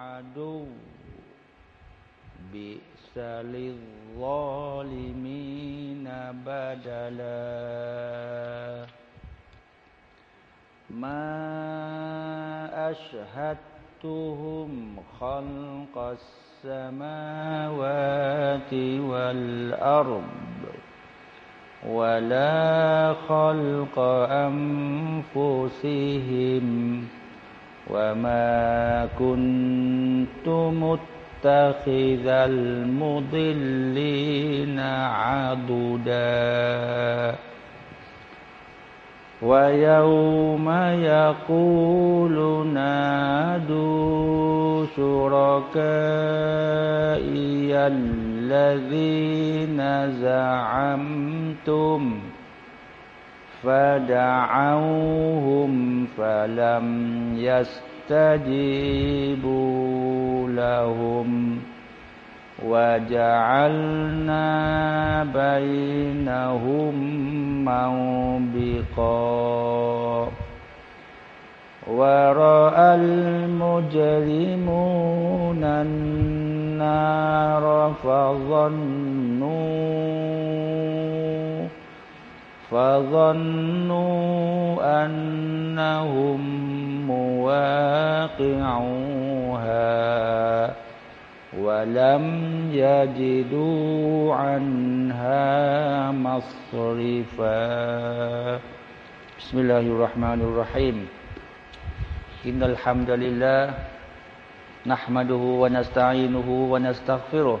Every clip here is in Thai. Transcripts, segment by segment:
عدو بئس للظالمين بدلا. ما أشهدتهم خلق السماوات والأرض ولا خلق أنفسهم وما كنت متخذ المضلين عضدا. ويوم يقول نادوا شركائي الذين زعمتم فدعوهم فلم يستجيبوا لهم وجعلنا بينهم موبقا ورأى المجرمون النار فظنوا فظنوا أنهم مواقعوها ولم يجدوا عنها مصرفا. بسم الله الرحمن الرحيم. إن الحمد لله نحمده ونستعينه ونستغفره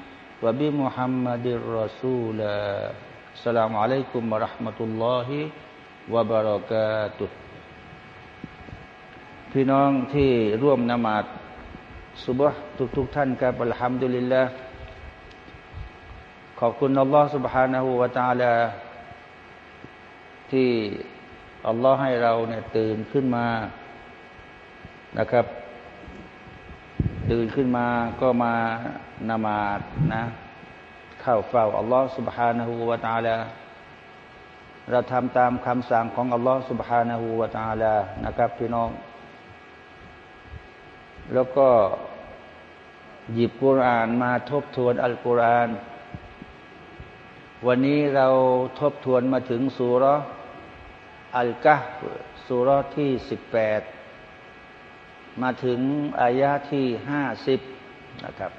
وبمحمد رسولا السلام عليكم ورحمة الله وبركاته พี่น้องที่ร่วมนมาดสุบฮ์ทุกๆท่านครับอัลฮัมดุลิลลาห์ขอบคุณอัลลอฮ์ سبحانه และ تعالى ที่อัลลอฮ์ให้เราเนี่ยตื่นขึ้นมานะครับ ตื่นขึ้นมาก็มา นมาดนะเข้าเฝ้าอัลลอฮ์ سبحانه และ تعالى เราทำตามคำสั่งของอัลลอฮ์ سبحانه และ تعالى นะครับพี่น้อง แล้วก็หยิบกุรอานมาทบทวนอัลกุรอานวันนี้เราทบทวนมาถึงสุรอัลกะสุรที่สิบแปดมาถึงอายาที่ห้าสิบนะครับ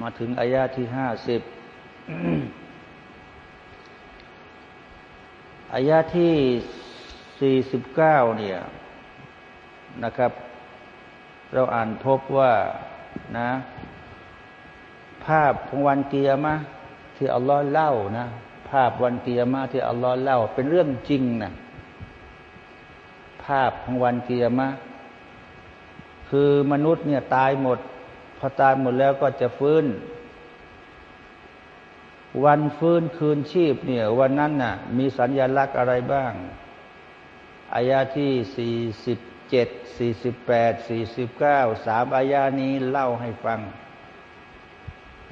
มาถึงอายาที่ห้าสิบอายาที่สี่สิบเก้าเนี่ยนะครับ เราอ่านพบว่านะ ภาพของวันเกียร์มะที่อัลลอฮ์เล่านะ ภาพวันเกียร์มาที่อัลลอฮ์เล่า เป็นเรื่องจริงนะภาพของวันเกียร์มาคือมนุษย์เนี่ยตายหมด พอตายหมดแล้วก็จะฟื้น วันฟื้นคืนชีพเนี่ย วันนั้นน่ะ มีสัญญลักษณ์อะไรบ้าง อายาที่สี่สิบเจ็ดสี่สิบแปดสี่สิบเก้าสามอายานี้เล่าให้ฟัง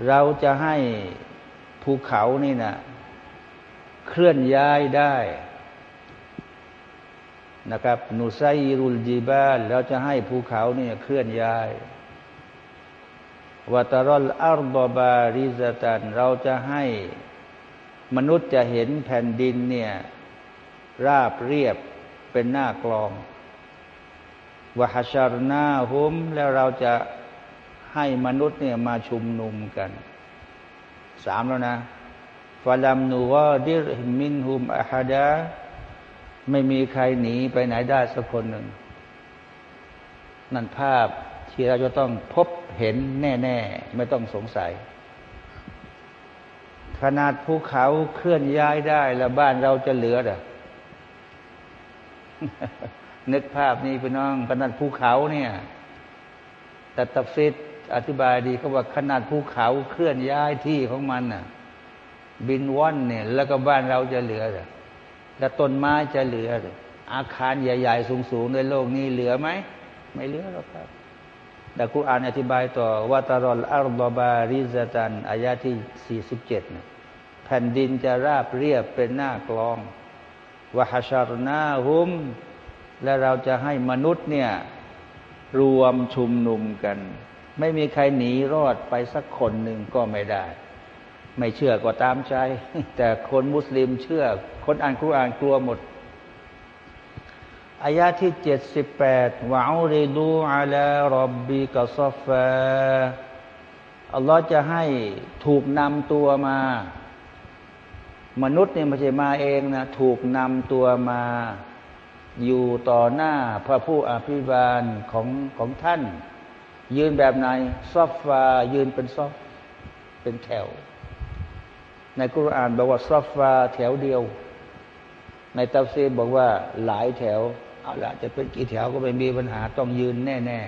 เราจะให้ภูเขานี่นะเคลื่อนย้ายได้นะครับนุไซรุลจีบาลเราจะให้ภูเขานี่เคลื่อนย้าย วัตรลอัลบบาริซตันเราจะให้มนุษย์จะเห็นแผ่นดินเนี่ย ราบเรียบเป็นหน้ากลองวะฮัชารนาฮุม แล้วเราจะให้มนุษย์เนี่ยมาชุมนุมกันสามแล้วนะฟาลัมนูวาดิรมินฮุมอาฮดาไม่มีใครหนีไปไหนได้สักคนหนึ่ง นั่นภาพ ที่เราจะต้องพบเห็นแน่ๆ ไม่ต้องสงสัย ขนาดภูเขาเคลื่อนย้ายได้ แล้วบ้านเราจะเหลือเด้อนึกภาพนี้พี่น้อง ขนาดภูเขาเนี่ย แต่ตัฟซิดอธิบายดีเขาว่าขนาดภูเขาเคลื่อนย้ายที่ของมันน่ะ บินว่อนเนี่ย แล้วก็บ้านเราจะเหลือเด้อแล้วต้นไม้จะเหลือออาคารใหญ่ ๆ สูง ๆ ในโลกนี้เหลือไหม ไม่เหลือหรอกครับ แต่คุรานอธิบายต่อว่าตารอลอัลบาริซาตันอายาที่ 47แผ่นดินจะราบเรียบเป็นหน้ากลองวะฮัชารนาฮุม และเราจะให้มนุษย์เนี่ยรวมชุมนุมกัน ไม่มีใครหนีรอดไปสักคนหนึ่งก็ไม่ได้ ไม่เชื่อก็ตามใจ แต่คนมุสลิมเชื่อ คนอ่านคุรานกลัวหมด อายาที่เจ็ดสิบแปดวะอูริดูอาลาربك صفا อัลลอฮ์จะให้ถูกนำตัวมา มนุษย์เนี่ยไม่ใช่มาเองนะ ถูกนำตัวมา อยู่ต่อหน้าพระผู้อภิบาลของของท่าน ยืนแบบไหนصفا ยืนเป็น صف เป็นแถว ในกุรอานบอกว่าصفا แถวเดียว ในตัฟซีรบอกว่าหลายแถว เอาละจะเป็นกี่แถวก็ไม่มีปัญหาต้องยืนแน่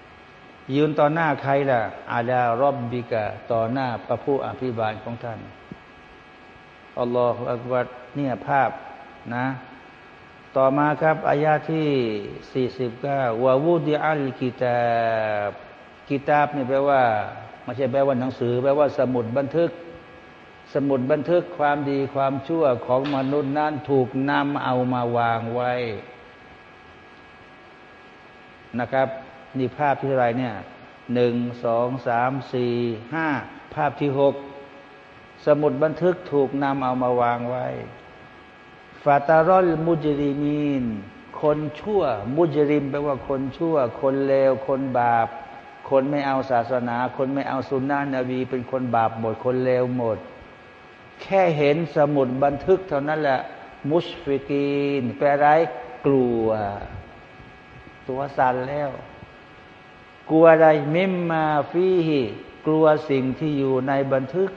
ๆ ยืนต่อหน้าใครล่ะ อาดารอบบิกะต่อหน้าพระผู้อภิบาลของท่านอัลลอฮฺอักบัดเนี่ยภาพนะ ต่อมาครับอายาที่สี่สิบเก้าวาวูดิอัลกิตาบกิตาบนี่แปลว่าไม่ใช่แปลว่าหนังสือ แปลว่าสมุดบันทึก สมุดบันทึกความดีความชั่วของมนุษย์นั้นถูกนำเอามาวางไว้ นะครับ นี่ภาพที่เท่าไรเนี่ยหนึ่งสองสามสี่ห้าภาพที่หกสมุดบันทึกถูกนำเอามาวางไว้ฟาตารอลมุจริมีน คนชั่ว มุจริมแปลว่าคนชั่ว คนเลว คนบาป คนไม่เอาศาสนา คนไม่เอาสุนนะนบี เป็นคนบาปหมด คนเลวหมด แค่เห็นสมุดบันทึกเท่านั้นแหละ มุชฟิกีน แปลไรกลัว ตัวสั่นแล้ว กลัวอะไรมิมมาฟีฮิกลัวสิ่งที่อยู่ในบันทึก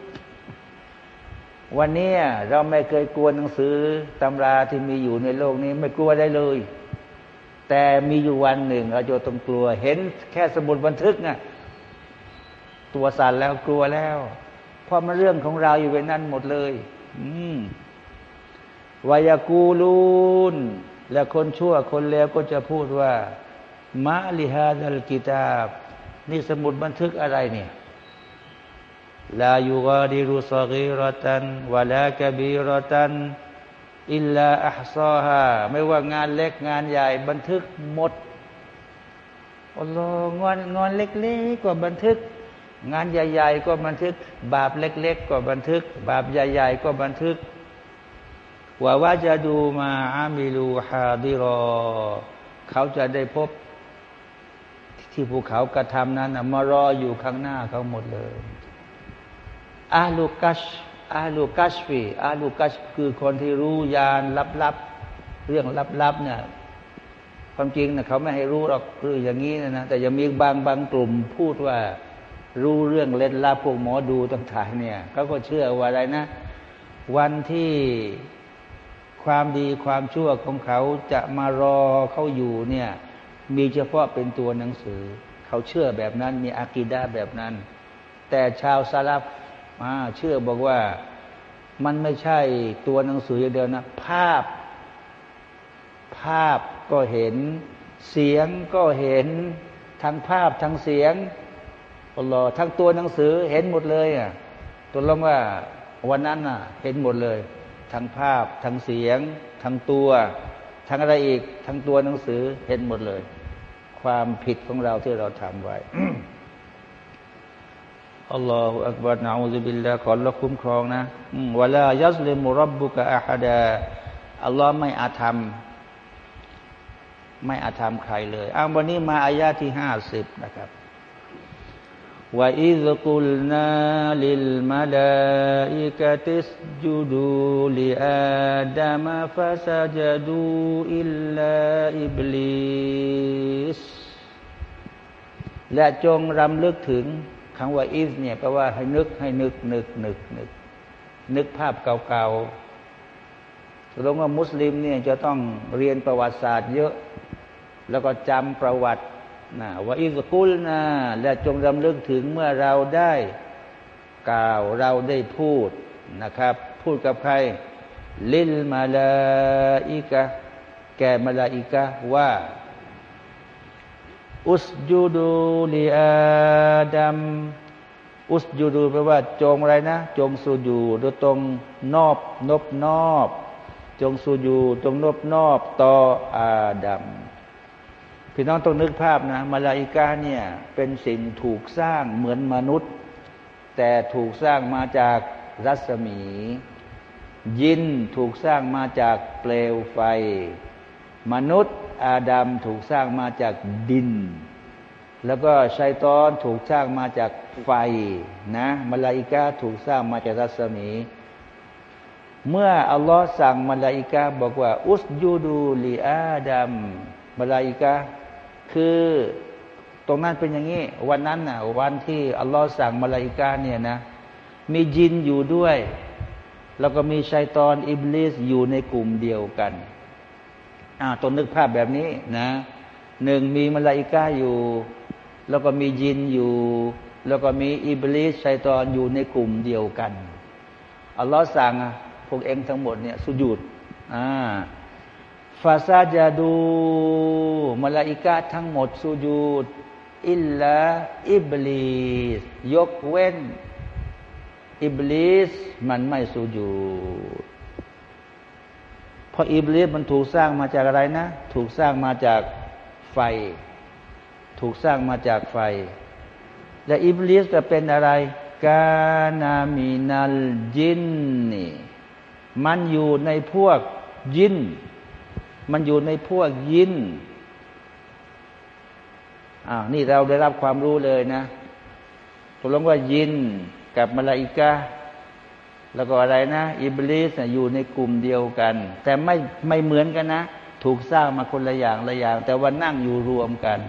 วันนี้เราไม่เคยกลัวหนังสือตำราที่มีอยู่ในโลกนี้ไม่กลัวได้เลย แต่มีอยู่วันหนึ่งเราจะต้องกลัว เห็นแค่สมุดบันทึกน่ะตัวสั่นแล้วกลัวแล้วเพราะมันเรื่องของเราอยู่ในนั้นหมดเลย อืมวายกูลูนและคนชั่วคนเลวก็จะพูดว่า มะลิฮาดัลกิตาบ นี่สมุดบันทึกอะไรเนี่ยลายูกาดิรุสกีรตันวะลากบีรตันอิลลาอัพซอฮาไม่ว่างานเล็กงานใหญ่บันทึกหมดอัลลอฮ์งานงานเล็กๆก็บันทึก งานใหญ่ ๆ ก็บันทึก บาปเล็ก ๆ ก็บันทึก บาปใหญ่ ๆ ก็บันทึกว่าว่าจะดูมาอามิลูฮาดิรอ เขาจะได้พบ ที่ภูเขากระทำนั้นมารออยู่ข้างหน้าเขาหมดเลยอาลูกัชอาลูกัชฟีอาลูกัชคือคนที่รู้ยานลับๆ เรื่องลับๆเนี่ยความจริงนะเขาไม่ให้รู้หรอกคืออย่างนี้นะนะแต่ยังมีบางบางกลุ่มพูดว่ารู้เรื่องเล่นลับพวกหมอดูต่างๆเนี่ยเขาก็เชื่อว่าอะไรนะ วันที่ความดีความชั่วของเขาจะมารอเขาอยู่เนี่ย มีเฉพาะเป็นตัวหนังสือ เขาเชื่อแบบนั้น มีอากีดาแบบนั้น แต่ชาวซาลับมาเชื่อบอกว่ามันไม่ใช่ตัวหนังสืออย่างเดียวนะ ภาพ ภาพก็เห็น เสียงก็เห็น ทั้งภาพทั้งเสียงอัลลอฮ์ทั้งตัวหนังสือเห็นหมดเลยอะตัวลงว่าวันนั้นอะ เห็นหมดเลย ทั้งภาพทั้งเสียง ทั้งตัว ทั้งอะไรอีก ทั้งตัวหนังสือเห็นหมดเลย ความผิดของเราที่เราทำไว้อัลลอฮฺอักบารนาอูซุบิลลาขอรับคุ้มครองนะวลายัสลิมุรับบุกะอาฮดาอัลลอฮ์ไม่อาธรรม ไม่อาธรรมใครเลยอ้าวันนี้มาอายาที่ห้าสิบนะครับ وإذ قلنا للملائكة اسجدوا لآدم فسجدوا إلا إبليس และจงรำลึกถึงคำว่าอิสเนี่ยแปลว่าให้นึกให้นึกนึกนึกนึกนึกภาพเก่าๆแลงว่ามุสลิมเนี่ยจะต้องเรียนประวัติศาสตร์เยอะ แล้วก็จำประวัติ นะว่าอิสกุลนะและจงรำลึกถึงเมื่อเราได้กล่าวเราได้พูดนะครับ พูดกับใคร ลิลมาลาอิกะแก่มาลาอิกะว่า อุสจูดูลีอาดัมอุสจูดูแปลว่า จงอะไรนะ จงสูญูดูตรงนอบนบนอบ จงสูญูจงนบนอบต่ออาดัม พี่น้องต้องนึกภาพนะมาลาอิกาเนี่ยเป็นสิ่งถูกสร้างเหมือนมนุษย์ แต่ถูกสร้างมาจากรัศมี ยินถูกสร้างมาจากเปลวไฟ มนุษย์อาดัมถูกสร้างมาจากดิน แล้วก็ชัยตอนถูกสร้างมาจากไฟนะมาลาอิกาถูกสร้างมาจากรัศมี เมื่ออัลลอฮ์สั่งมาลาอิกาบอกว่า อุสยูดูลีอาดัมมาลาอิกา คือตรงนั้นเป็นอย่างนี้ วันนั้นนะ่ะวันที่อัลลอฮ์สั่งมาลาอิกาเนี่ยนะ มียินอยู่ด้วย แล้วก็มีชัยตอนอิบลิสอยู่ในกลุ่มเดียวกันอ่าต้องนึกภาพแบบนี้นะหนึ่งมีมาลาอิกาอยู่ แล้วก็มียินอยู่ แล้วก็มีอิบลิสชัยตอนอยู่ในกลุ่มเดียวกันอัลลอฮ์สั่งพวกเองทั้งหมดเนี่ยสุญูดอ่า فسجدوا มาลาอิกาทั้งหมดสุญูดإلا إبليس ยกเว้น อิบลิสมันไม่สุญูดเพราะอิบลิสมันถูกสร้างมาจากอะไรนะ ถูกสร้างมาจากไฟ ถูกสร้างมาจากไฟ และอิบลิสจะเป็นอะไร กานามินัลจินนี่มันอยู่ในพวกยิน มันอยู่ในพวกยินอ้าวนี่เราได้รับความรู้เลยนะตกลงว่ายินกับมาลาอิกาแล้วก็อะไรนะ อิบลิสอยู่ในกลุ่มเดียวกัน แต่ไม่ไม่เหมือนกันนะ ถูกสร้างมาคนละอย่างละอย่าง แต่ว่านั่งอยู่รวมกัน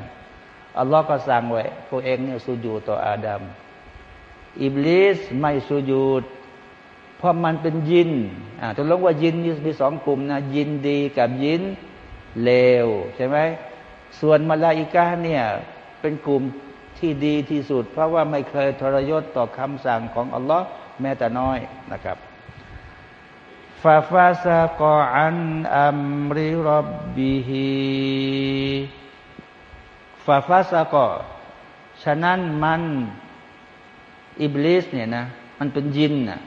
อัลลอฮ์ก็สั่งไว้พวกเองเนี่ยสุญูต่ออาดัมอิบลิสไม่สุญู ดพราะมันเป็นยินอ่าจะลงว่ายินมีสองกลุ่มนะยินดีกับยินเลวใช่ไหมส่วนมาลาอิกาเนี่ยเป็นกลุ่มที่ดีที่สุด เพราะว่าไม่เคยทรยศต่อคำสั่งของอัลลอฮ์แม้แต่น้อยนะครับฟาฟาซากออันอัมر ربه ففسق ฉะนั้นมันอิบลิสเนี่ยนะมันเป็นยินนะ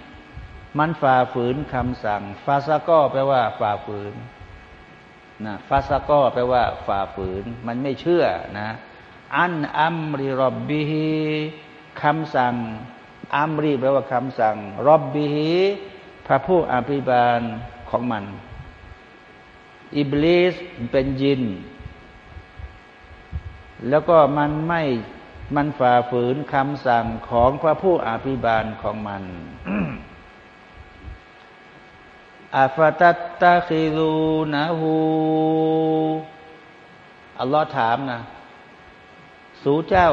มันฝ่าฝืนคำสั่ง فسق แปลว่า ฝ่าฝืนนะفسق แปลว่า ฝ่าฝืน มันไม่เชื่อนะ عن أمر ربه คำสั่ง أمر แปลว่าคำสั่ง ربهพระผู้อภิบาลของมัน อิบลิสเป็นยิน แล้วก็มันไม่มันฝ่าฝืนคำสั่งของพระผู้อภิบาลของมัน อาฟาตัตตะคิรูนะฮูอัลลอฮ์ถามนะ สูเจ้า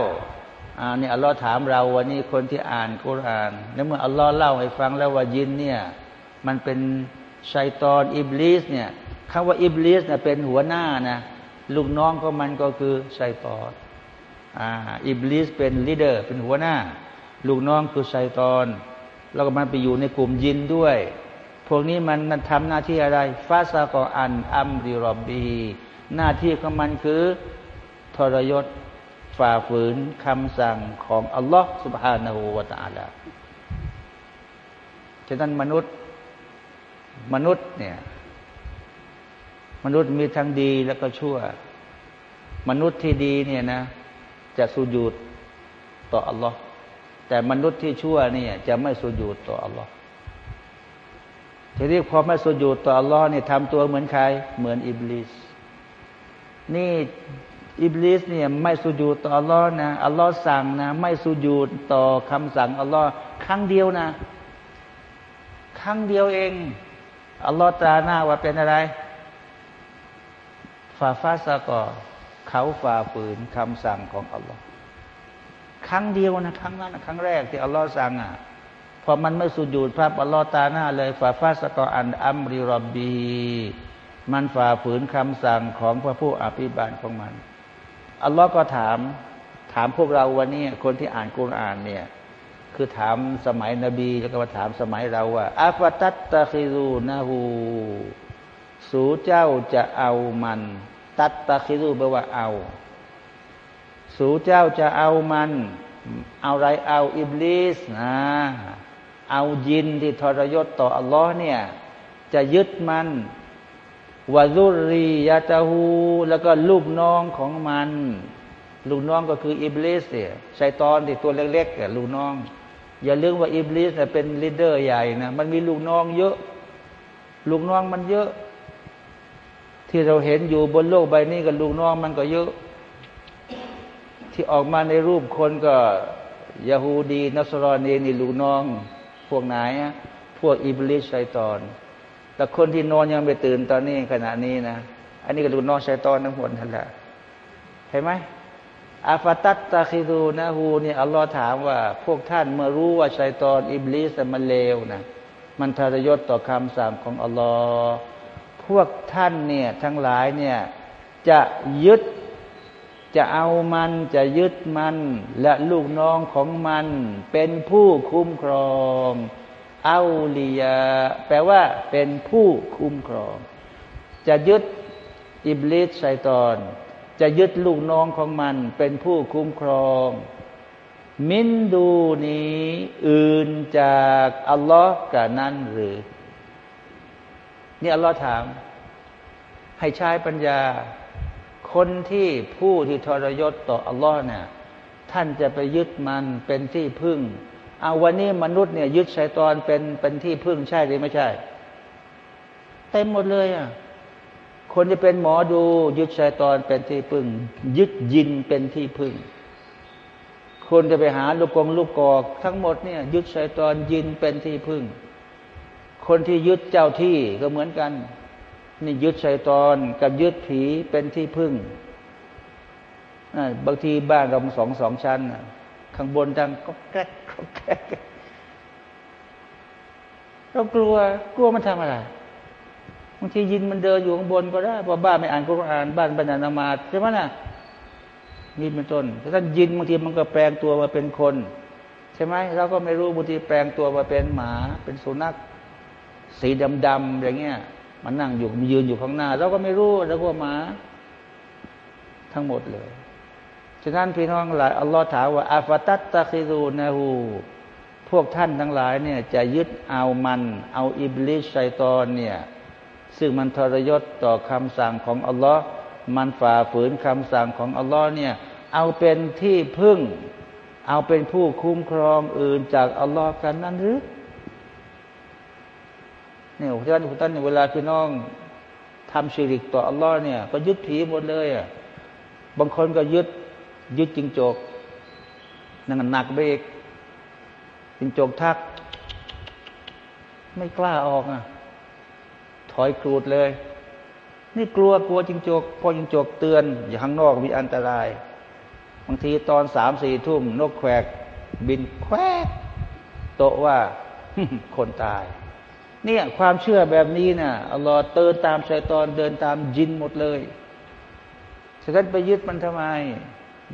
อ่านี่อัลลอฮ์ถามเราวันนี้คนที่อ่านกุรอาน แล้วเมื่ออัลลอฮ์เล่าให้ฟังแล้วว่ายินเนี่ย มันเป็นชัยตอนอิบลิสเนี่ยคำว่าอิบลิสเนี่ยเป็นหัวหน้านะลูกน้องก็มันก็คือชัยตอนอ่าอิบลิสเป็น leader เป็นหัวหน้า ลูกน้องคือชัยตอน แล้วก็มันไปอยู่ในกลุ่มยินด้วย พวกนี้มันทำหน้าที่อะไรفسق عن أمر ربه หน้าที่ของมันคือทรยศฝ่าฝืนคำสั่งของอัลลอฮ์سبحانه وتعالىฉะนั้นมนุษย์มนุษย์เนี่ย มนุษย์มีทั้งดีแล้วก็ชั่ว มนุษย์ที่ดีเนี่ยนะ จะสุญูดต่ออัลลอฮ์แต่มนุษย์ที่ชั่วเนี่ย จะไม่สุญูดต่ออัลลอฮ์ ทีนี้พอไม่สุญูดต่ออัลลอฮ์นี่ทำตัวเหมือนใคร เหมือนอิบลิสนี่อิบลิสเนี่ยไม่สุญูดต่ออัลลอฮ์นะอัลลอฮ์สั่งนะไม่สุญูดต่อคำสั่งอัลลอฮ์ครั้งเดียวนะ ครั้งเดียวเองอัลลอฮ์ตราหน้าว่าเป็นอะไรฟาฟาสกอเขาฝ่าฝืนคำสั่งของอัลลอฮ์ครั้งเดียวนะครั้งนั้นครั้งแรกที่อัลลอฮ์สั่งอะ พอมันไม่สุญูดพระอัลลอฮ์ตาหน้าเลยฟาฟาสกออันอัมริรบบีมันฝ่าฝืนคำสั่งของพระผู้อภิบาลของมัน อัลลอฮ์ก็ถาม ถามพวกเราวันนี้คนที่อ่านกุรอานเนี่ย คือถามสมัยนบี แล้วก็มาถามสมัยเราว่าอัฟตัตตะคิรูนาหูสูเจ้าจะเอามัน ตัตตะคิรูแปลว่าเอา สูเจ้าจะเอามัน เอาไรเอาอิบลิสนะ เอายินที่ทรยศต่ออัลลอฮ์เนี่ย จะยึดมันوذريته แล้วก็ลูกน้องของมัน ลูกน้องก็คืออิบลิสเนี่ยชัยตอนที่ตัวเล็กๆลูกน้อง อย่าลืมว่าอิบลิสเนี่ยเป็น leader ใหญ่นะมันมีลูกน้องเยอะ ลูกน้องมันเยอะ ที่เราเห็นอยู่บนโลกใบนี้กับลูกน้องมันก็เยอะ ที่ออกมาในรูปคนก็ยาฮูดีนัสรอนีนี่ลูกน้อง พวกไหน พวกอิบลิสชัยตอน แต่คนที่นอนยังไม่ตื่นตอนนี้ขณะนี้นะ อันนี้ก็ดูนอนชัยตอนทั้งหมดนั่นแหละเห็นไหมอาฟาตัตตาคิดูนะฮูนี่อัลลอฮ์ถามว่า พวกท่านเมื่อรู้ว่าชัยตอนอิบลิสมันเลวนะมันทรยศต่อคำสั่งของอัลลอฮ์พวกท่านเนี่ยทั้งหลายเนี่ยจะยึด จะเอามันจะยึดมัน และลูกน้องของมัน เป็นผู้คุ้มครองอาลียาแปลว่าเป็นผู้คุ้มครอง จะยึดอิบลิสชัยตอน จะยึดลูกน้องของมัน เป็นผู้คุ้มครอง มินดูนี้อื่นจากอัลลอฮ์กะนั้นหรือ นี่อัลลอฮ์ถาม ให้ใช้ปัญญา คนที่ผู้ที่ทรยศต่ออัลลอฮ์เนี่ยท่านจะไปยึดมันเป็นที่พึ่งเอาวันนี้มนุษย์เนี่ยยึดชัยตอนเป็นเป็นที่พึ่งใช่หรือไม่ใช่ เต็มหมดเลยอะคนที่เป็นหมอดู ยึดชัยตอนเป็นที่พึ่ง ยึดยินเป็นที่พึ่ง คนจะไปหาลูกกงลูกกอก ทั้งหมดเนี่ย ยึดชัยตอนยินเป็นที่พึ่ง คนที่ยึดเจ้าที่ก็เหมือนกัน นี่ยึดชัยตอนกับยึดผีเป็นที่พึ่งบางทีบ้านเราสองสองชั้นข้างบนดังก็แก๊กก็แก๊กเรากลัวกลัวมันทำอะไรบางทียินมันเดินอยู่ข้างบนก็ได้เพราะบ้านไม่อ่านกุรอานบ้านบรรณานามาใช่ไหมนะยินเป็นต้นถ้ายินบางทีมันก็แปลงตัวมาเป็นคน ใช่ไหมเราก็ไม่รู้บางทีแปลงตัวมาเป็นหมา เป็นสุนัข สีดำๆอย่างเงี้ย มันนั่งอยู่มันยืนอยู่ข้างหน้า เราก็ไม่รู้แล้วก็หมา ทั้งหมดเลยฉะนั้นพี่น้องหลายอัลลอฮ์ถามว่าอาฟตัตตะคิรูนะฮูพวกท่านทั้งหลายเนี่ยจะยึดเอามัน เอาอิบลิสไซตอนเนี่ยซึ่งมันทรยศต่อคำสั่งของอัลลอฮ์มันฝ่าฝืนคำสั่งของอัลลอฮ์เนี่ยเอาเป็นที่พึ่ง เอาเป็นผู้คุ้มครองอื่นจากอัลลอฮ์กันนั่นหรือ เนี่ยท่านท่านเวลาพี่น้องทำชีริกต่ออัลลอฮ์เนี่ย ก็ยึดผีหมดเลยอะบางคนก็ยึดยึดจิงโจกนั่นหนักไปอีกจิงโจกทัก ไม่กล้าออกอะ ถอยครูดเลย นี่กลัวกลัวจิงโจกพอจิงโจกเตือน อย่าข้างนอกมีอันตราย บางทีตอนสามสี่ทุ่มนกแควก บินแควกโตว่าคนตาย เนี่ยความเชื่อแบบนี้นะ่ะอัลลอฮ์เตือนตามชายตอนเดินตามจินหมดเลยฉะนั้นไปยึดมันทำไม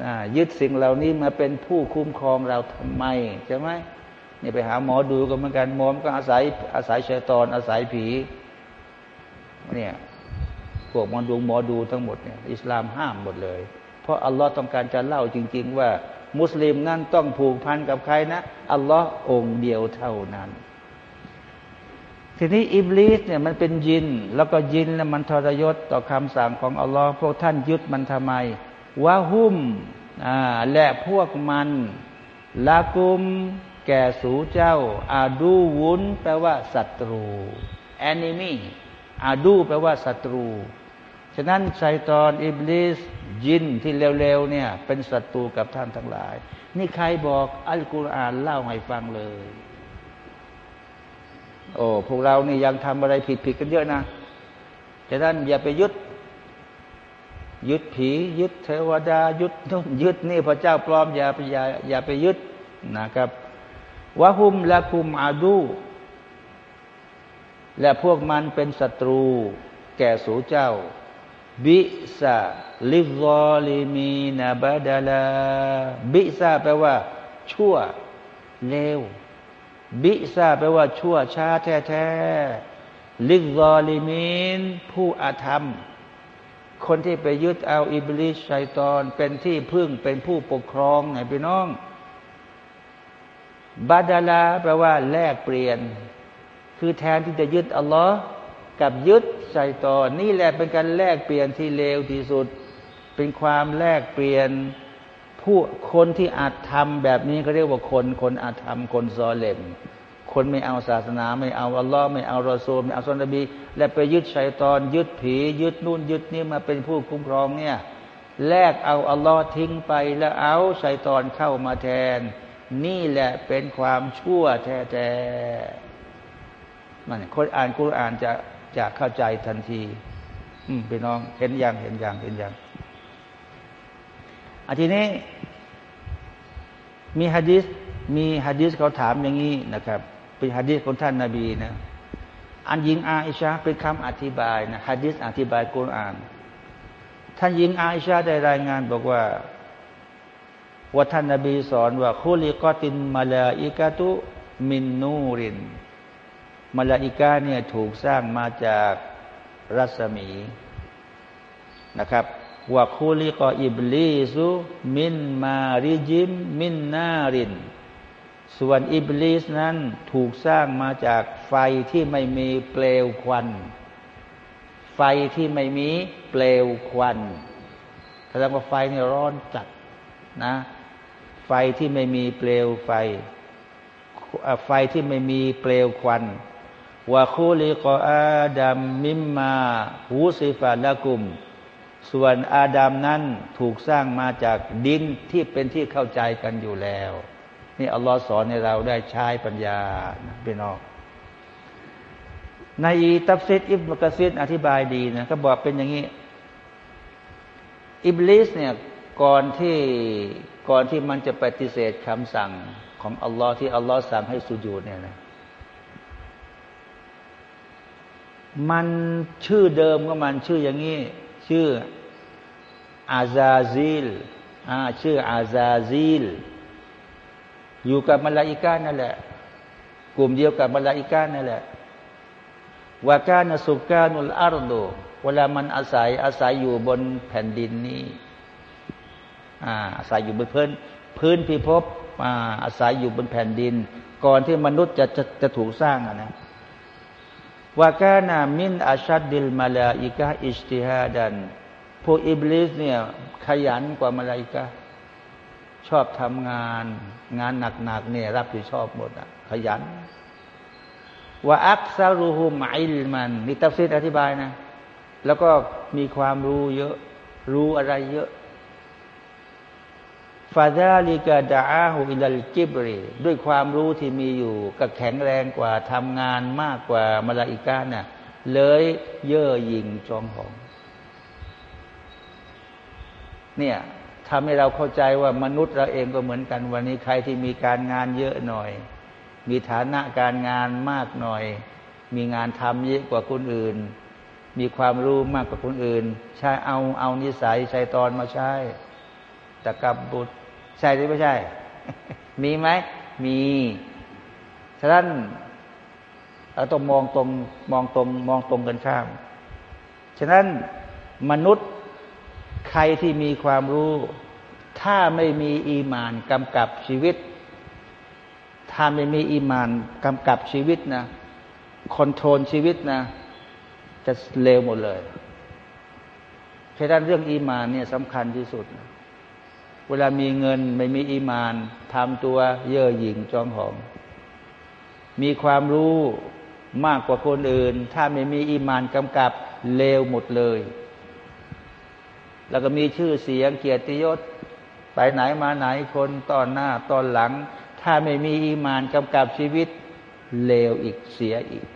นะยึดสิ่งเหล่านี้มาเป็นผู้คุ้มครองเราทำไมใช่ไหมเนี่ยไปหาหมอดูก็เหมือนกันหมอมก็อาศัยอาศัยเชยตอนอาศัยผีเนี่ยพวกมอดูหมอดูทั้งหมดเนี่ยอิสลามห้ามหมดเลย เพราะอัลลอฮ์ต้องการจะเล่าจริง ๆ ว่า มุสลิมนั่นต้องผูกพันกับใครนะอัลลอฮ์องเดียวเท่านั้น ทีนี้อิบลิสเนี่ยมันเป็นยิน แล้วก็ยินแล้วมันทรยศต่อคำสั่งของอัลลอฮ์พวกท่านยึดมันทำไมวะหุมและพวกมันลากุม แก่สูเจ้า อาดูวุนแปลว่าศัตรู enemy อาดูแปลว่าศัตรูฉฉะนั้นชัยตอนอิบลิสยินที่เร็วๆเนี่ยเป็นศัตรูกับท่านทั้งหลาย นี่ใครบอกอัลกุรอานเล่าให้ฟังเลย โอ้พวกเรานี่ยังทำอะไรผิดๆกันเยอะนะฉะนั้นอย่าไปยึดยึดผี ยึดเทวดา ยึดนู่นยึดนี่พระเจ้าปลอมอย่าไปอย่าอย่าไปยึดนะครับวะฮุมละคุมอาดู และพวกมันเป็นศัตรู แก่สูเจ้า บิซาลิซอลิมีนาบาดาลา บิซาแปลว่า ชั่วเลว บิซาแปลว่าชั่วช้าแท้แท้ลิซอลิมีนผู้อาธรรม คนที่ไปยึดเอาอิบลิสชัยตอน เป็นที่พึ่งเป็นผู้ปกครองไงพี่น้องบาดาลาแปลว่าแลกเปลี่ยน คือแทนที่จะยึดอัลลอฮ์กับยึดชัยตอน นี่แหละเป็นการแลกเปลี่ยนที่เลวที่สุด เป็นความแลกเปลี่ยน ผู้คนที่อาจทำแบบนี้เขาเรียกว่าคน คนอาจทำคนซอเลมคนไม่เอาศาสนา ไม่เอาอัลลอฮ์ไม่เอารอซูลไม่เอาสุนบี และไปยึดชัยตอน ยึดผี ยึดนู่นยึดนี่มาเป็นผู้คุ้มครองเนี่ยแลกเอาอัลลอฮ์ทิ้งไปแล้วเอาชัยตอนเข้ามาแทน นี่แหละเป็นความชั่วแท้ๆมันคนอ่านกุรอานจะจะเข้าใจทันที อืมพี่น้องเห็นยังเห็นยังเห็นยัง อันทีนี้ มีฮะดิษมีฮะดิษเขาถามอย่างนี้นะครับเป็นฮะดีษของท่านนาบีนะอันยิงอาอิชาเป็นคำอธิบายนะฮะดีษอธิบายกุรอาน ท่านยิงอาอิชาได้รายงานบอกว่าว่าท่านนาบีสอนว่าคุลิกตินมาลาอิกาตุมินนูรินมาลาอิกาเนี่ยถูกสร้างมาจากรัศมีนะครับ ว่าคุลิกออิบลีซุมินมาริจิมมินนาริน ส่วนอิบลิสนั้นถูกสร้างมาจากไฟที่ไม่มีเปลวควัน ไฟที่ไม่มีเปลวควันแสดงว่าไฟนี่ร้อนจัดนะ ไฟที่ไม่มีเปลวไฟ ไฟที่ไม่มีเปลวควันวะคูลิกอาดัมมิมมาหูสิฟาละกุม ส่วนอาดัมนั้นถูกสร้างมาจากดินที่เป็นที่เข้าใจกันอยู่แล้ว นี่อัลลอฮ์สอนให้เราได้ใช้ปัญญาพี่น้องในตัฟซิดอิบมุกซิดอธิบายดีนะก็บอกเป็นอย่างนี้ อิบลิสเนี่ยก่อนที่ก่อนที่มันจะปฏิเสธคำสั่งของอัลลอฮ์ที่อัลลอฮ์สั่งให้สุญูดเนี่ยนะมันชื่อเดิมก็มันชื่ออย่างนี้ ชื่ออาซาซิลอ่าชื่ออาซาซิลอยู่กับมลาอิกานั่นแหละ กลุ่มเดียวกับมลาอิกานั่นแหละوكان سكان الأرض เวลามันอาศัยอาศัยอยู่บนแผ่นดินนี้อาศัยอยู่บนพื้นพื้นพิภพอาศัยอยู่บนแผ่นดิน ก่อนที่มนุษย์จะจะจะถูกสร้างนะ وكان من أشد الملائكة اجتهادا พวกอิบลิสเนี่ยขยันกว่ามาลาอิกาชอบทำงาน งานหนักๆเนี่ยรับผิดชอบหมดอะขยันوأكثرهم علماนี่ตัฟซีรอธิบายนะ แล้วก็มีความรู้เยอะ รู้อะไรเยอะ فذلك دعاه إلى الكبرด้วยความรู้ที่มีอยู่ก็แข็งแรงกว่าทำงานมากกว่ามาลาอิกาน่ะเลยเย่อหยิ่งจองหอง เนี่ยทำให้เราเข้าใจว่ามนุษย์เราเองก็เหมือนกัน วันนี้ใครที่มีการงานเยอะหน่อย มีฐานะการงานมากหน่อย มีงานทำเยอะกว่าคนอื่น มีความรู้มากกว่าคนอื่น ใช้เอาเอานิสัยใช้ตอนมาใช้ตะกับบุตร ใช่หรือไม่ใช่ มีไหม มีฉะนั้นเราต้องมองตรงมองตรงมองตรงกันข้าม ฉะนั้นมนุษย์ใครที่มีความรู้ ถ้าไม่มีอีมานกำกับชีวิต ถ้าไม่มีอีมานกำกับชีวิตนะคอนโทรลชีวิตนะ จะเลวหมดเลยแค่ด้นเรื่องอีมานเนี่ยสำคัญที่สุดนะ เวลามีเงินไม่มีอีมานทำตัวเย่อหยิ่งจองหอง มีความรู้มากกว่าคนอื่น ถ้าไม่มีอีมานกำกับเลวหมดเลย แล้วก็มีชื่อเสียงเกียรติยศ ไปไหนมาไหนคนตอนหน้าตอนหลัง ถ้าไม่มีอีมานกำกับชีวิตเลวอีกเสียอีก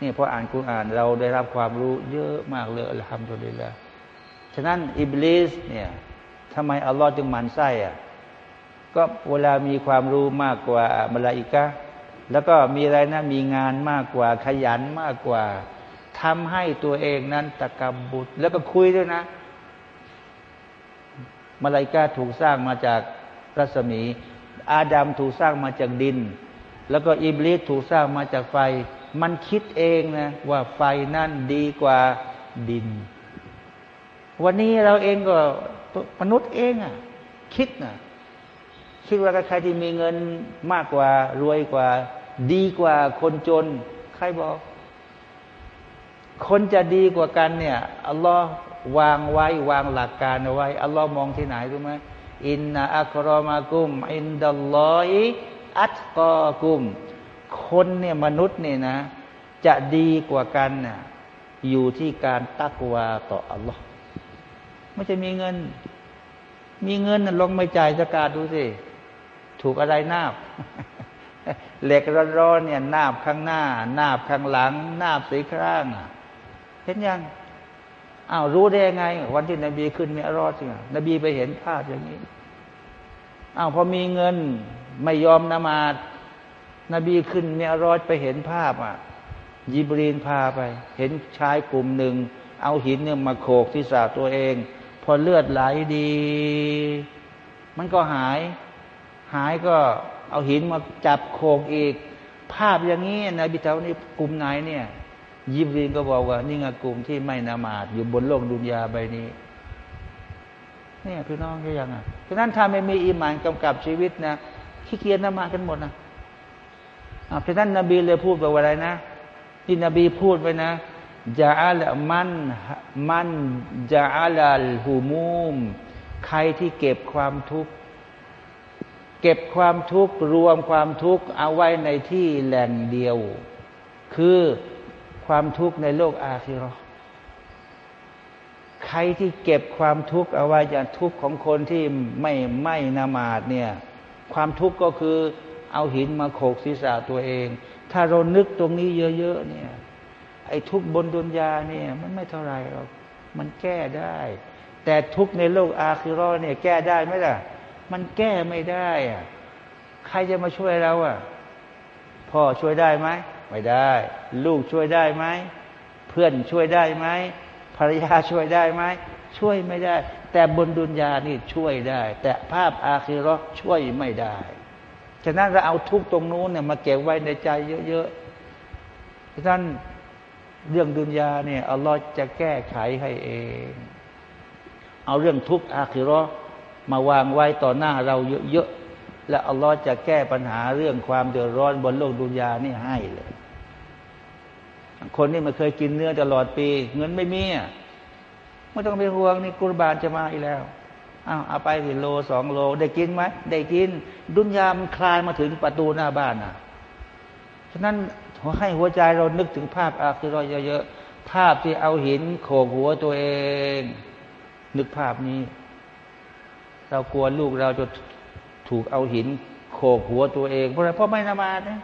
นี่พออ่านคุณอ่านเราได้รับความรู้เยอะมากเลยอัลฮัมดุลิลละฉะนั้นอิบลิสเนี่ย ทำไมอัลลอฮ์จึงมันไส้อะก็เวลามีความรู้มากกว่ามลาอิกะแล้วก็มีอะไรนะมีงานมากกว่าขยันมากกว่าทำให้ตัวเองนั้นตะกบบุตรแล้วก็คุยด้วยนะ มาลายกาถูกสร้างมาจากรัศมี อาดัมถูกสร้างมาจากดิน แล้วก็อิบลิสถูกสร้างมาจากไฟ มันคิดเองนะว่าไฟนั่นดีกว่าดิน วันนี้เราเองก็มนุษย์เองอะคิดนะคิดว่าใครที่มีเงินมากกว่ารวยกว่า ดีกว่าคนจน ใครบอก คนจะดีกว่ากันเนี่ยอัลลอฮ์วางไว้วางหลักการเอาไว้อัลลอฮ์มองที่ไหนรู้ไหมอินนาอัครอมากุม อินดัลลอฮิอัตกอกุม คนเนี่ยมนุษย์เนี่ยนะ จะดีกว่ากันน่ะอยู่ที่การตักวาต่ออัลลอฮ์ ไม่จะมีเงิน มีเงินน่ะลงไม่จ่ายสกาดดูสิ ถูกอะไรนาบ เหล็กร้อนๆเนี่ยนาบข้างหน้า นาบข้างหลัง นาบสีข้างเห็นยังอ้าวรู้ได้ยังไง วันที่นบีขึ้นมีอรอดจริงนบีไปเห็นภาพอย่างนี้อ้าวพอมีเงินไม่ยอมนมาดนบีขึ้นมีอรอดไปเห็นภาพอะยิบรีนพาไป เห็นชายกลุ่มหนึ่ง เอาหินเนี่ยมาโขกที่สาตัวเอง พอเลือดไหลดี มันก็หาย หายก็เอาหินมาจับโขกอีก ภาพอย่างนี้นบีเท่านี้กลุ่มไหนเนี่ย ยิบรีนก็บอกว่า นี่ไงกลุ่มที่ไม่นามาดอยู่บนโลกดุนยาใบนี้เนี่ยพี่น้องก็ยังอะฉะนั้นถ้าไม่มีอิมานกำกับชีวิตนะขี้เกียจนามากันหมดนะอ่าฉะนั้นนบีเลยพูดไปว่าอะไรนะที่นบีพูดไปนะ จาอัลมันมันจาอัลหูมูม ใครที่เก็บความทุกข์ เก็บความทุกข์ รวมความทุกข์ เอาไว้ในที่แหล่งเดียว คือความทุกข์ในโลกอาคิรอใครที่เก็บความทุกข์เอาไว้จากทุกข์ของคนที่ไม่ไม่นามาดเนี่ย ความทุกข์ก็คือเอาหินมาโขกศีรษะตัวเอง ถ้าเรานึกตรงนี้เยอะ ๆ เนี่ย ไอ้ทุกข์บนดุนยาเนี่ยมันไม่เท่าไรหรอกมันแก้ได้ แต่ทุกข์ในโลกอาคิรอเนี่ย แก้ได้ไหมล่ะ มันแก้ไม่ได้อะใครจะมาช่วยเราอะพ่อช่วยได้ไหมไม่ได้ ลูกช่วยได้ไหมเพื่อนช่วยได้ไหมภรรยาช่วยได้ไหมช่วยไม่ได้ แต่บนดุนยานี่ช่วยได้ แต่ภาพอาคิรอช่วยไม่ได้ฉะนั้นเราเอาทุกตรงนู้นเนี่ยมาเก็บไว้ในใจเยอะๆฉะนั้น เรื่องดุนยาเนี่ยอัลลอฮ์จะแก้ไขให้เอง เอาเรื่องทุกข์อาคิรอมาวางไว้ต่อหน้าเราเยอะๆและอัลลอฮ์จะแก้ปัญหาเรื่องความเดือดร้อนบนโลกดุนยานี่ให้เลย คนนี่มันเคยกินเนื้อตลอดปี เงินไม่มีอะไม่ต้องไปห่วงนี่กุรบานจะมาอีกแล้วอ้าวเอาไปสิโลสองโล ได้กินไหมได้กิน ดุนยามันคลายมาถึงประตูหน้าบ้านอะฉะนั้น ให้หัวใจเรานึกถึงภาพอาคือเราเยอะๆภาพที่เอาหินโขกหัวตัวเอง นึกภาพนี้ เรากลัวลูกเราจะถูกเอาหินโขกหัวตัวเอง เพราะอะไรเพราะไม่นามาดนะ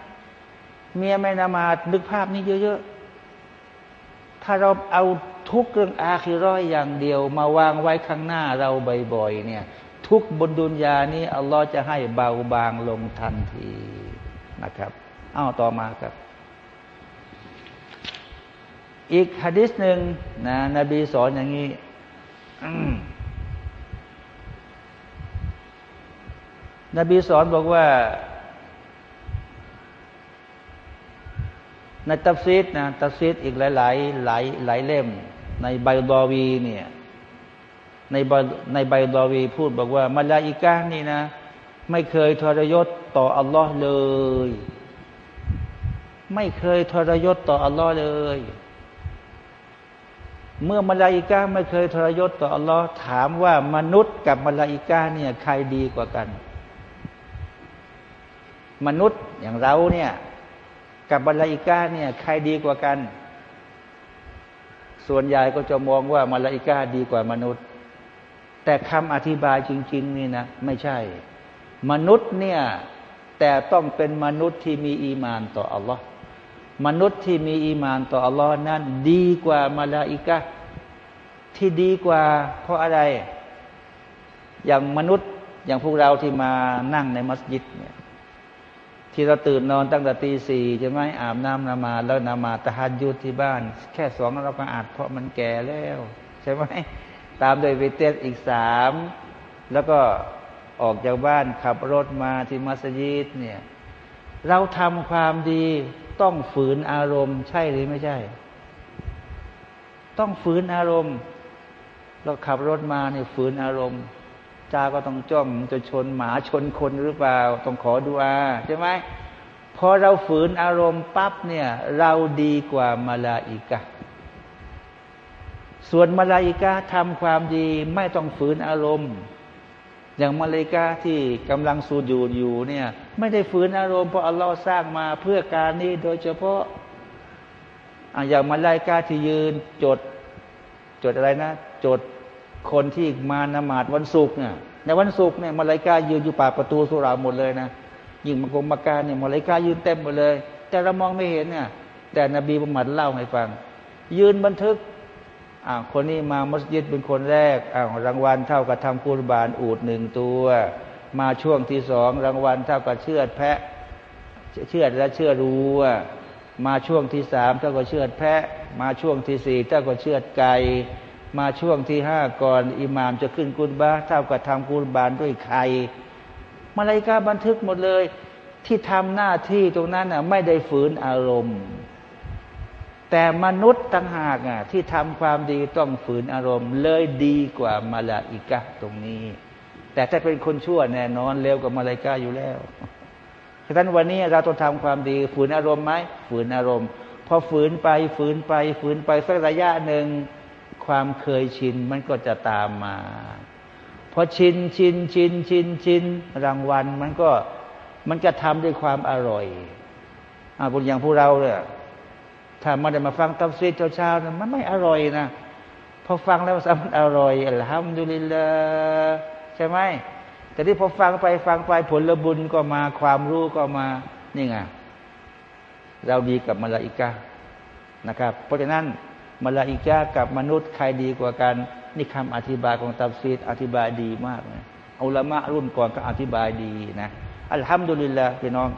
เมียไม่นามาดนึกภาพนี้เยอะๆถ้าเราเอาทุกเรื่องอาคิร้อยอย่างเดียว มาวางไว้ข้างหน้าเราบ่อยๆเนี่ย ทุกบนดุนยานี้อัลลอฮ์จะให้เบาบางลงทันทีนะครับ อ้าวต่อมาครับ อีกฮะดิษหนึ่งนะนบีสอนอย่างนี้นบีสอนบอกว่าในตัฟซีรนะตัฟซีรอีกหลายหลายหลายหลายเล่ม ในใบดอวีเนี่ยในใในใบดอวีพูดบอกว่ามาลาอิกานี่นะ ไม่เคยทรยศต่ออัลลอฮ์เลย ไม่เคยทรยศต่ออัลลอฮ์เลย เมื่อมาลาอิกาไม่เคยทรยศต่ออัลลอฮ์ถามว่ามนุษย์กับมาลาอิกาเนี่ยใครดีกว่ากัน มนุษย์อย่างเราเนี่ย กับมาลาอิกาเนี่ยใครดีกว่ากัน ส่วนใหญ่ก็จะมองว่ามาลาอิกาดีกว่ามนุษย์ แต่คำอธิบายจริง ๆ นี่นะไม่ใช่ มนุษย์เนี่ยแต่ต้องเป็นมนุษย์ที่มีอีมานต่ออัลลอฮ์ มนุษย์ที่มีอีมานต่ออัลลอฮ์นั้น ดีกว่ามาลาอิกะที่ดีกว่า เพราะอะไร อย่างมนุษย์อย่างพวกเราที่มานั่งในมัสยิดเนี่ยที่เราตื่นนอนตั้งแต่ตีสี่ใช่ไหมอาบน้ำนามาแล้วนามาตะฮัดยุดที่บ้าน แค่สองเราก็อาจเพราะมันแก่แล้ว ใช่ไหมตามโดยวิเตสอีกสามแล้วก็ออกจากบ้านขับรถมาที่มัสยิดเนี่ย เราทำความดี ต้องฝืนอารมณ์ ใช่หรือไม่ใช่ ต้องฝืนอารมณ์ เราขับรถมาเนี่ยฝืนอารมณ์จาก็ต้องจ้องจะชนหมาชนคนหรือเปล่า ต้องขอดูอาใช่ไหมพอเราฝืนอารมณ์ปั๊บเนี่ย เราดีกว่ามาลาอิกะส่วนมาลาอิกะทำความดีไม่ต้องฝืนอารมณ์ อย่างมาเลกะที่กำลังสูญอยู่อยู่เนี่ย ไม่ได้ฝืนอารมณ์เพราะอัลลอฮ์สร้างมาเพื่อการนี้โดยเฉพาะอย่างมาเลกะที่ยืนจดจดอะไรนะจดคนที่มานมาดวันศุกร์เนี่ยในวันศุกร์เนี่ยมาเลกายืนอยู่ปากประตูสุราหมดเลยนะยิ่งมากรมาการเนี่ยมาเลกายืนเต็มหมดเลย แต่เรามองไม่เห็นเนี่ยแต่นบีมุฮัมมัดเล่าให้ฟัง ยืนบันทึก อ่าคนนี้มามัสยิดเป็นคนแรกอ่ารางวัลเท่ากับทำกุรบานอูดหนึ่งตัว มาช่วงที่สองรางวัลเท่ากับเชือดแพะ เชือดและเชือดรูมาช่วงที่สามเท่ากับเชือดแพะ มาช่วงที่สี่เท่ากับเชือดไก่มาช่วงที่ห้าก่อนอิหมามจะขึ้นกุลบาเท่ากับทำกุลบานด้วยใครมาลายกาบันทึกหมดเลย ที่ทำหน้าที่ตรงนั้นน่ะไม่ได้ฝืนอารมณ์ แต่มนุษย์ต่างหากที่ทำความดีต้องฝืนอารมณ์ เลยดีกว่ามาลาอิกะตรงนี้ แต่ถ้าเป็นคนชั่วแน่นอนเลวกว่ามาลาอิกาอยู่แล้วฉะนั้นวันนี้เราต้องทำความดี ฝืนอารมณ์ไหมฝืนอารมณ์ พอฝืนไปฝืนไปฝืนไปสักระยะหนึ่งความเคยชินมันก็จะตามมาพอชินชินชินชินชินรางวัลมันก็มันจะทำด้วยความอร่อยอ่าบุญอย่างพวกเราเนี่ย ถ้ามาได้มาฟังตัฟซีรเช้าๆนะมันไม่อร่อยนะพอฟังแล้วมันอร่อยอัลฮัมดุลิลลาใช่ไหมแต่ที่พอฟังไปฟังไปผลบุญก็มาความรู้ก็มานี่ไงเราดีกับมาลาอิกานะครับ เพราะฉะนั้นมลาอิกากับมนุษย์ใครดีกว่ากันนี่คำอธิบายของตับซีดอธิบายดีมากนะอัลมะรุ่นก่อนก็อธิบายดีนะอัลฮัมดุลิลละพี่น้อง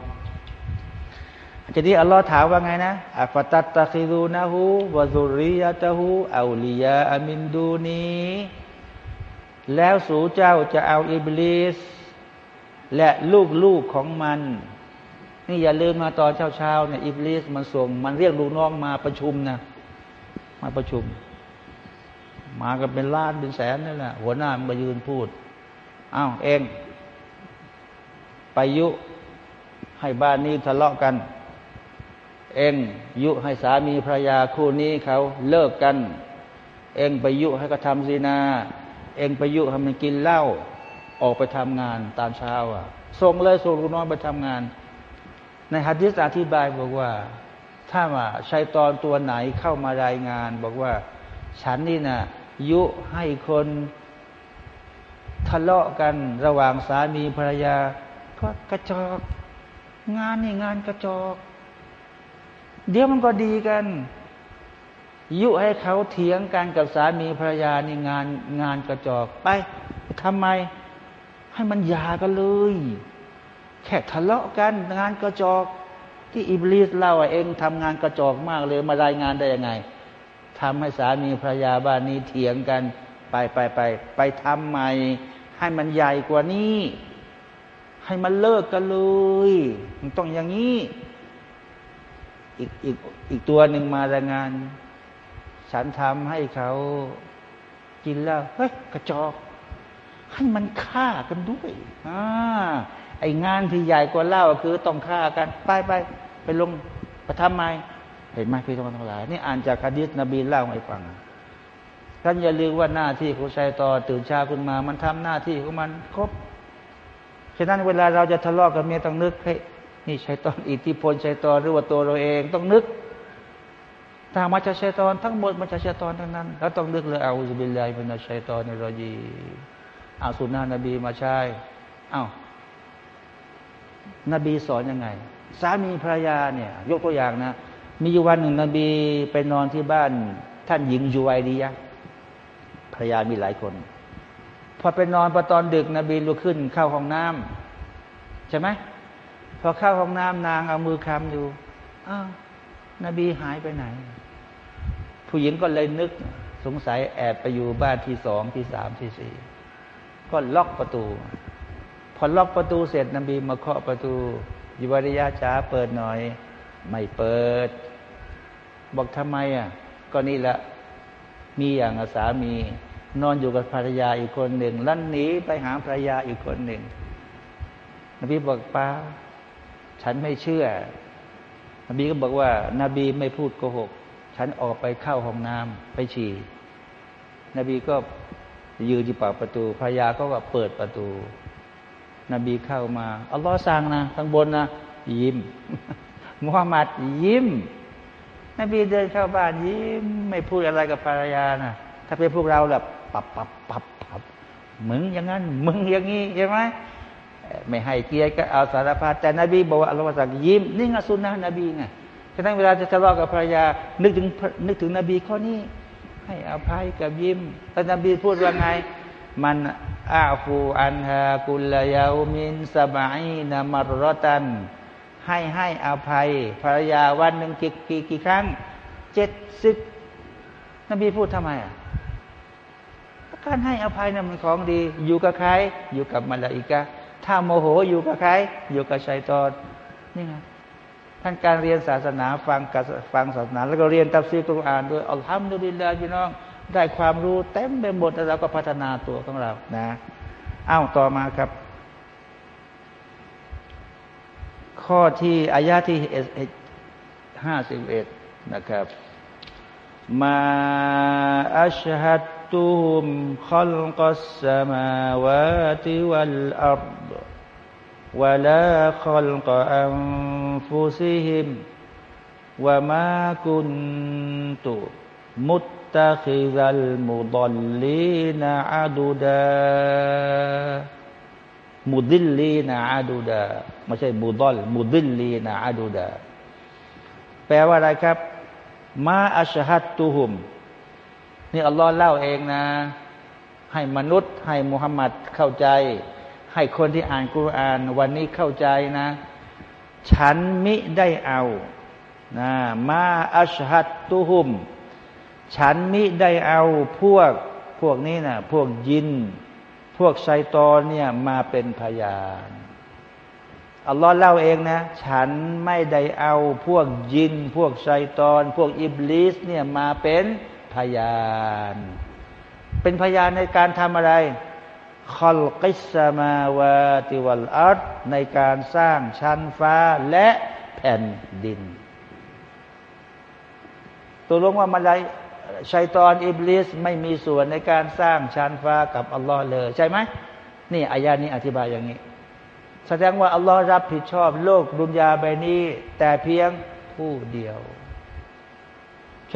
ทีนี้อัลลอฮ์ถามว่าไงนะอัฟตัตตะคิรูนะฮูวะซุริยะตะฮูอัลียาอามินดูนีแล้วสู่เจ้าจะเอาอิบลิสและลูกๆของมัน นี่อย่าลืมมาตอนเช้าๆเนี่ยอิบลิสมันส่ง มันเรียกลูกน้องมาประชุมนะ มาประชุม มากันเป็นล้านเป็นแสนนี่แหละหัวหน้ามายืนพูดอ้าวเองไปยุให้บ้านนี้ทะเลาะกัน เองยุให้สามีภรรยาคู่นี้เขาเลิกกัน เองไปยุให้เขาทำซีนา เองไปยุให้มันกินเหล้าออกไปทำงานตามเช้าอะส่งเลยส่งลูกน้องไปทำงาน ในฮัดดิสอธิบายบอกว่า ถ้าว่าชัยตอนตัวไหนเข้ามารายงาน บอกว่า ฉันนี่น่ะยุให้คนทะเลาะกันระหว่างสามีภรรยา ก็กระจอก งานนี่งานกระจอก เดี๋ยวมันก็ดีกัน ยุให้เขาเถียงกันกับสามีภรรยานี่งานงานกระจอกไปทำไม ให้มันยากันเลยแค่ทะเลาะกันงานกระจอกที่อิบลิสเล่าเองทำงานกระจอกมากเลยมารายงานได้ยังไงทำให้สามีภรรยาบ้านนี้เถียงกันไปไปไปไปทำใหม่ ให้มันใหญ่กว่านี้ ให้มันเลิกกันเลย มันต้องอย่างนี้ อีกอีกอีกตัวหนึ่งมารายงาน ฉันทำให้เขากินแล้วเฮ้ยกระจอก ให้มันฆ่ากันด้วยอ่าไองานที่ใหญ่กว่าเล่าคือต้องฆ่ากัน ไปไปไปลงประทับไม้เห็นไหมพี่ต้องทั้งหลาย นี่อ่านจากคดีนบีเล่าให้ฟังท่านอย่าลืมว่าหน้าที่ของชายตอตื่นเช้าขึ้นมา มันทำหน้าที่ของมันครบฉะนั้นเวลาเราจะทะเลาะกับเมียต้องนึกให้ นี่ชายตอนอิทธิพลชายตอนหรือว่าตัวเราเองต้องนึก ถ้ามาจากชายตอนทั้งหมดมาจากชายตอนทั้งนั้นเราต้องนึกเลยเอาอุบิลลาฮิมินัชชัยตอนในรอจีเอาสุนนะนบีมาใช้เอานบีสอนยังไง สามีภรรยาเนี่ย ยกตัวอย่างนะ มีวันหนึ่งนบีไปนอนที่บ้าน ท่านหญิงยูไอดียะภรรยามีหลายคน พอไปนอนพอตอนดึกนบีลุกขึ้นเข้าห้องน้ำใช่ไหม อเข้าห้องน้ำนางเอามือคำอยู่อ้าวนบีหายไปไหน ผู้หญิงก็เลยนึก สงสัยแอบไปอยู่บ้านที่สองที่สามที่สี่ก็ล็อกประตู พอล็อกประตูเสร็จนบีมาเคาะประตูยิวริยาจ้าเปิดหน่อย ไม่เปิด บอกทำไมอะ ก็นี่แหละ มีอย่างสามี นอนอยู่กับภรรยาอีกคนหนึ่ง ลั่นหนีไปหาภรรยาอีกคนหนึ่งนบีบอกป้า ฉันไม่เชื่อนบีก็บอกว่านาบีไม่พูดโกหก ฉันออกไปเข้าห้องน้ำไปฉี่ นบีก็ยืนที่ปากประตูภรรยาก็ก็เปิดประตู นบีเข้ามาอัลลอฮ์สั่งนะข้างบนนะยิ้มมุฮัมมัดยิ้ม นบีเดินเข้าบ้านยิ้ม ไม่พูดอะไรกับภรรยานะถ้าเป็นพวกเราแบบปับปับปับปับมึงอย่างนั้น มึงอย่างนี้ใช่ไหม ไม่ให้เกียรติก็เอาสารพัดแต่นบีบอกว่าอัลลอฮฺสั่งยิ้มนี่ไงสุนนะนบีไงฉะนั้นเวลาจะทะเลาะกับภรรยา นึกถึงนึกถึงนบีข้อนี้ ให้อภัยกับยิ้มแต่นบีพูดว่าไง มันอาฟูอันฮากุลยามินสบายนามารตัน ให้ให้อภัย ภรรยาวันหนึ่งกี่กี่กี่ครั้งเจ็ดสิบนบีพูดทำไมอะการให้อภัยนั้นมันของดี อยู่กับใคร อยู่กับมาลาอิกะ ถ้าโมโหอยู่กับใคร อยู่กับชัยตอนนี่ไงท่านการเรียนศาสนาฟังกฟังศาสนา แล้วก็เรียนตัฟซีกุรอานด้วยอัลฮัมดุลิลลาห์พี่น้อง ได้ความรู้เต็มไปหมดแล้วเราก็พัฒนาตัวของเรานะอ้าวต่อมาครับ ข้อที่อายาที่ห้าสิบเอ็ดนะครับ มาอัชฮัด ตุฮุมขัลกัสสมาวาติวัลอัรด ولا خلق أنفسهم وما كنت متخذ المضلين عددا مضلين عددا ไม่ใช่มุดลมุดิลลีนะอาดูดาแปลว่าอะไรครับมาอัชฮัตตุฮุม นี่อัลลอฮ์เล่าเองนะ ให้มนุษย์ ให้มุฮัมมัดเข้าใจ ให้คนที่อ่านกุรอาน วันนี้เข้าใจนะ ฉันมิได้เอานะมาอัชฮัตตุฮุม ฉันมิได้เอาพวกพวกนี้นะพวกยิน พวกไซตอนเนี่ยมาเป็นพยานอัลลอฮ์เล่าเองนะ ฉันไม่ได้เอาพวกยิน พวกไซตอน พวกอิบลิสเนี่ยมาเป็นพ พยาน เป็นพยานในการทำอะไรคอลกิสมาวาติวัลอัตในการสร้างชั้นฟ้าและแผ่นดิน ตัวลงว่ามาลายชัยตอนอิบลิสไม่มีส่วนในการสร้างชั้นฟ้ากับอัลลอฮ์เลย ใช่ไหมนี่อายานี้อธิบายอย่างนี้ แสดงว่าอัลลอฮ์รับผิดชอบโลกดุนยาใบนี้ แต่เพียงผู้เดียว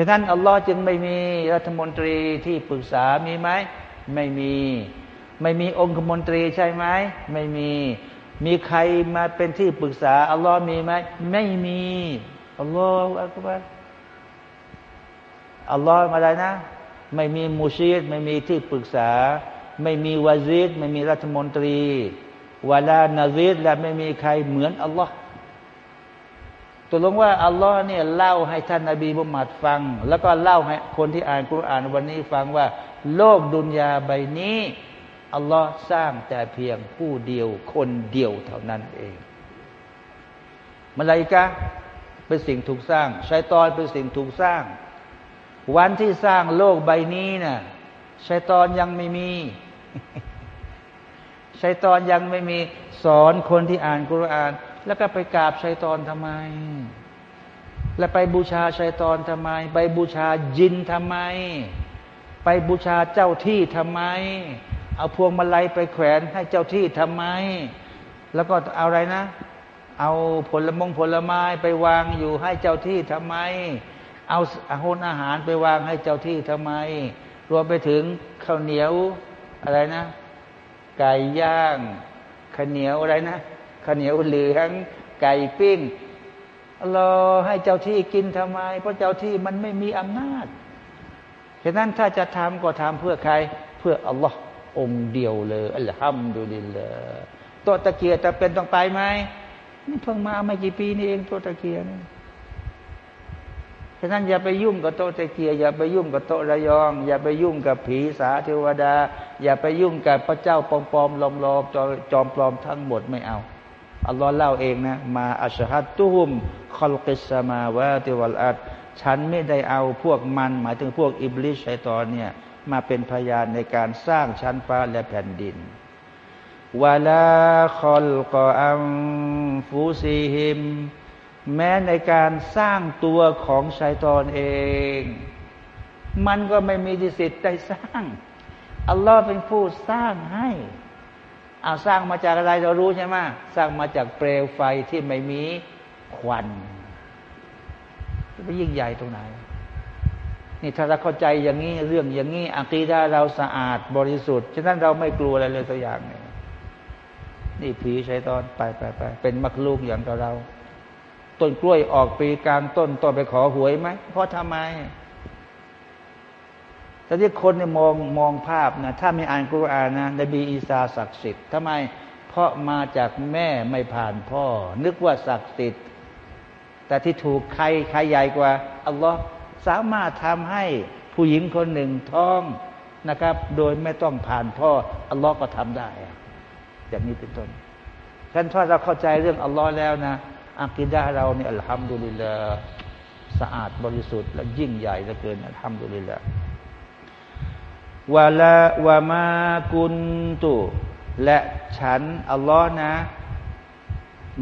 ฉะนั้นอัลลอฮ์จึงไม่มีรัฐมนตรีที่ปรึกษามีไหมไม่มี ไม่มีองคมนตรีใช่ไหมไม่มี มีใครมาเป็นที่ปรึกษาอัลลอฮ์มีไหมไม่มีอัลลอฮ์อัลกุบาอัลลอฮ์อะไรนะ ไม่มีมุชีดไม่มีที่ปรึกษา ไม่มีวาซิดไม่มีรัฐมนตรีวาลานาซิดและไม่มีใครเหมือนอัลลอฮ์ ตัวลงว่าอัลลอฮ์เนี่ยเล่าให้ท่านนาบีมุฮัมมัดฟัง แล้วก็เล่าให้คนที่อ่านคุรานวันนี้ฟังว่า โลกดุนยาใบนี้อัลลอฮ์สร้างแต่เพียงผู้เดียวคนเดียวเท่านั้นเองมาลายกะเป็นสิ่งถูกสร้างชัยตอนเป็นสิ่งถูกสร้าง วันที่สร้างโลกใบนี้นะ่ะชัยตอนยังไม่มีชัยตอนยังไม่มีสอนคนที่อ่านกุรอาน แล้วก็ไปกราบชัยตอนทำไม แล้วไปบูชาชัยตอนทำไม ไปบูชาจินทำไม ไปบูชาเจ้าที่ทำไม เอาพวงมาลัยไปแขวนให้เจ้าที่ทำไม แล้วก็เอาอะไรนะ เอาผลมงผลไม้ไปวางอยู่ให้เจ้าที่ทำไม เอาอาหารอาหารไปวางให้เจ้าที่ทำไม รวมไปถึงข้าวเหนียวอะไรนะ ไก่ย่างข้าวเหนียวอะไรนะ ข้าวเหนียวเหลืองไก่ปิ้งรอให้เจ้าที่กินทำไม เพราะเจ้าที่มันไม่มีอำนาจฉะนั้นถ้าจะทำก็ทำเพื่อใคร เพื่ออัลลอฮ์องเดียวเลยอัลฮัมดุลิลลาห์ตัวตะเกียจะเป็นต้องไปไหมนี่เพิ่งมาไม่กี่ปีนี่เองตัวตะเกียนี่ฉะนั้นอย่าไปยุ่งกับโตตะเกียอย่าไปยุ่งกับโตระยอง อย่าไปยุ่งกับผีสาเทวดา อย่าไปยุ่งกับพระเจ้าปลอมๆลอมๆจอมปลอมทั้งหมดไม่เอา อัลลอฮ์เล่าเองนะ มาอัชฮัดตุฮุมคอลกิสมาวะติวัลอัดฉันไม่ได้เอาพวกมัน หมายถึงพวกอิบลิชชัยตอนเนี่ยมาเป็นพยานในการสร้างชั้นฟ้าและแผ่นดินวาลาคอลกออัมฟูซีฮิม แม้ในการสร้างตัวของชัยตอนเอง มันก็ไม่มีสิทธิ์ได้สร้าง อัลลอฮ์เป็นผู้สร้างให้ เอาสร้างมาจากอะไรเรารู้ใช่ไหมสร้างมาจากเปลวไฟที่ไม่มีควันจะไปยิ่งใหญ่ตรงไหน นี่ถ้าเราเข้าใจอย่างนี้เรื่องอย่างนี้อัคีดาเราสะอาดบริสุทธิ์ ฉะนั้นเราไม่กลัวอะไรเลยสักอย่างนี่นี่ผีใช้ตอนไปไปไปเป็นมักลูกอย่างเรา ต้นกล้วยออกปีกลางต้นต้นไปขอหวยไหมเพราะทำไม แต่ที่คนเนี่ยมองมองภาพนะถ้าไมีอ่านกุรอานนะนบีอีสาศักดิ์สิทธิ์ทำไม เพราะมาจากแม่ไม่ผ่านพ่อ นึกว่าศักดิ์สิทธิ์แต่ที่ถูกใครใครใหญ่กว่าอัลลอฮ์สามารถทำให้ผู้หญิงคนหนึ่งท้องนะครับ โดยไม่ต้องผ่านพ่ออัลลอฮ์ก็ทำได้อย่างนี้เป็นต้นฉะนั้นถ้าเราเข้าใจเรื่องอัลลอฮ์แล้วนะอักิดาเราเนี่ยอัลฮัมดุลิลละสะอาดบริสุทธิ์และยิ่งใหญ่เหลือเกินอัลฮัมดุลิลละ วะละวะมากุนตุและฉันอัลลอฮ์นะ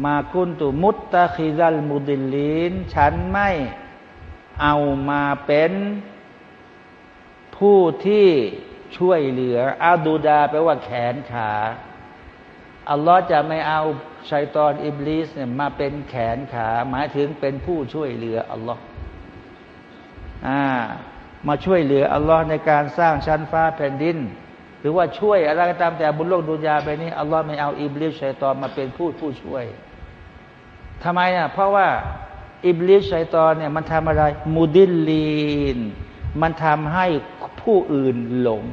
มากุนตุมุตตะคิซัลมุดิลลินฉันไม่เอามาเป็นผู้ที่ช่วยเหลืออาดูดาแปลว่าแขนขา อัลลอฮ์จะไม่เอาชัยตอนอิบลิสเนี่ยมาเป็นแขนขา หมายถึงเป็นผู้ช่วยเหลืออัลลอฮ์อ่า มาช่วยเหลืออัลลอฮ์ในการสร้างชั้นฟ้าแผ่นดิน หรือว่าช่วยอะไรก็ตามแต่บุญโลกดุนยาไปนี้อัลลอฮ์ไม่เอาอิบลิสชัยตอนมาเป็นผู้ผู้ช่วยทำไมอะเพราะว่าอิบลิสชัยตอนเนี่ยมันทำอะไรมูดิลลีน มันทำให้ผู้อื่นหลง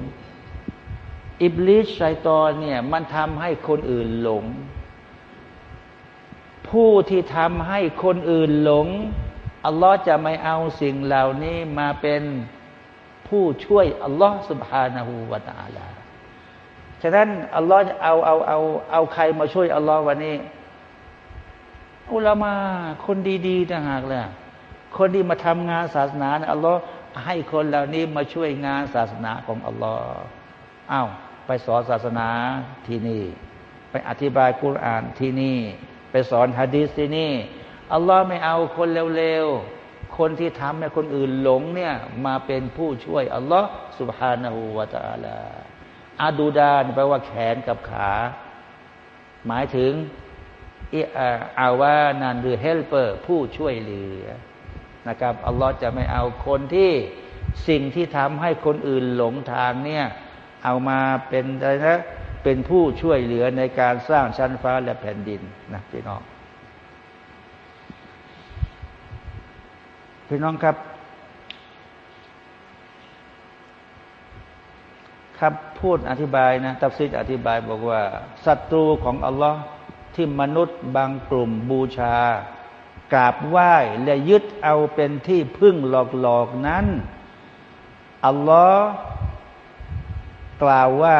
อิบลิสชัยตอนเนี่ยมันทำให้คนอื่นหลง ผู้ที่ทำให้คนอื่นหลงอัลลอฮ์จะไม่เอาสิ่งเหล่านี้มาเป็น ผู้ช่วยอัลลอฮ์สุบฮานาหูวาตาลาฉะนั้นอัลลอฮ์เอาเอาเอาเอาใครมาช่วยอัลลอฮ์วันนี้อุลามาคนดีๆต่างหากแหละคนที่มาทำงานศาสนาอัลลอฮ์ให้คนเหล่านี้มาช่วยงานศาสนาของอัลลอฮ์อ้าวไปสอนศาสนาที่นี่ ไปอธิบายกุรอานที่นี่ ไปสอนฮะดีษที่นี่อัลลอฮ์ไม่เอาคนเร็วๆ คนที่ทำให้คนอื่นหลงเนี่ยมาเป็นผู้ช่วยอัลลอฮ์สุบฮานาหูวาตาลาอาดูดานแปลว่าแขนกับขา หมายถึงอาว่านันหรือเฮลเปอร์ผู้ช่วยเหลือนะครับอัลลอฮ์จะไม่เอาคนที่สิ่งที่ทำให้คนอื่นหลงทางเนี่ยเอามาเป็นอะไรนะเป็นผู้ช่วยเหลือในการสร้างชั้นฟ้าและแผ่นดินนะพี่น้อง พี่น้องครับครับพูดอธิบายนะตัฟซีดอธิบายบอกว่าศัตรูของอัลลอฮ์ที่มนุษย์บางกลุ่มบูชา กราบไหว้และยึดเอาเป็นที่พึ่งหลอกๆนั้น อัลลอฮ์กล่าวว่า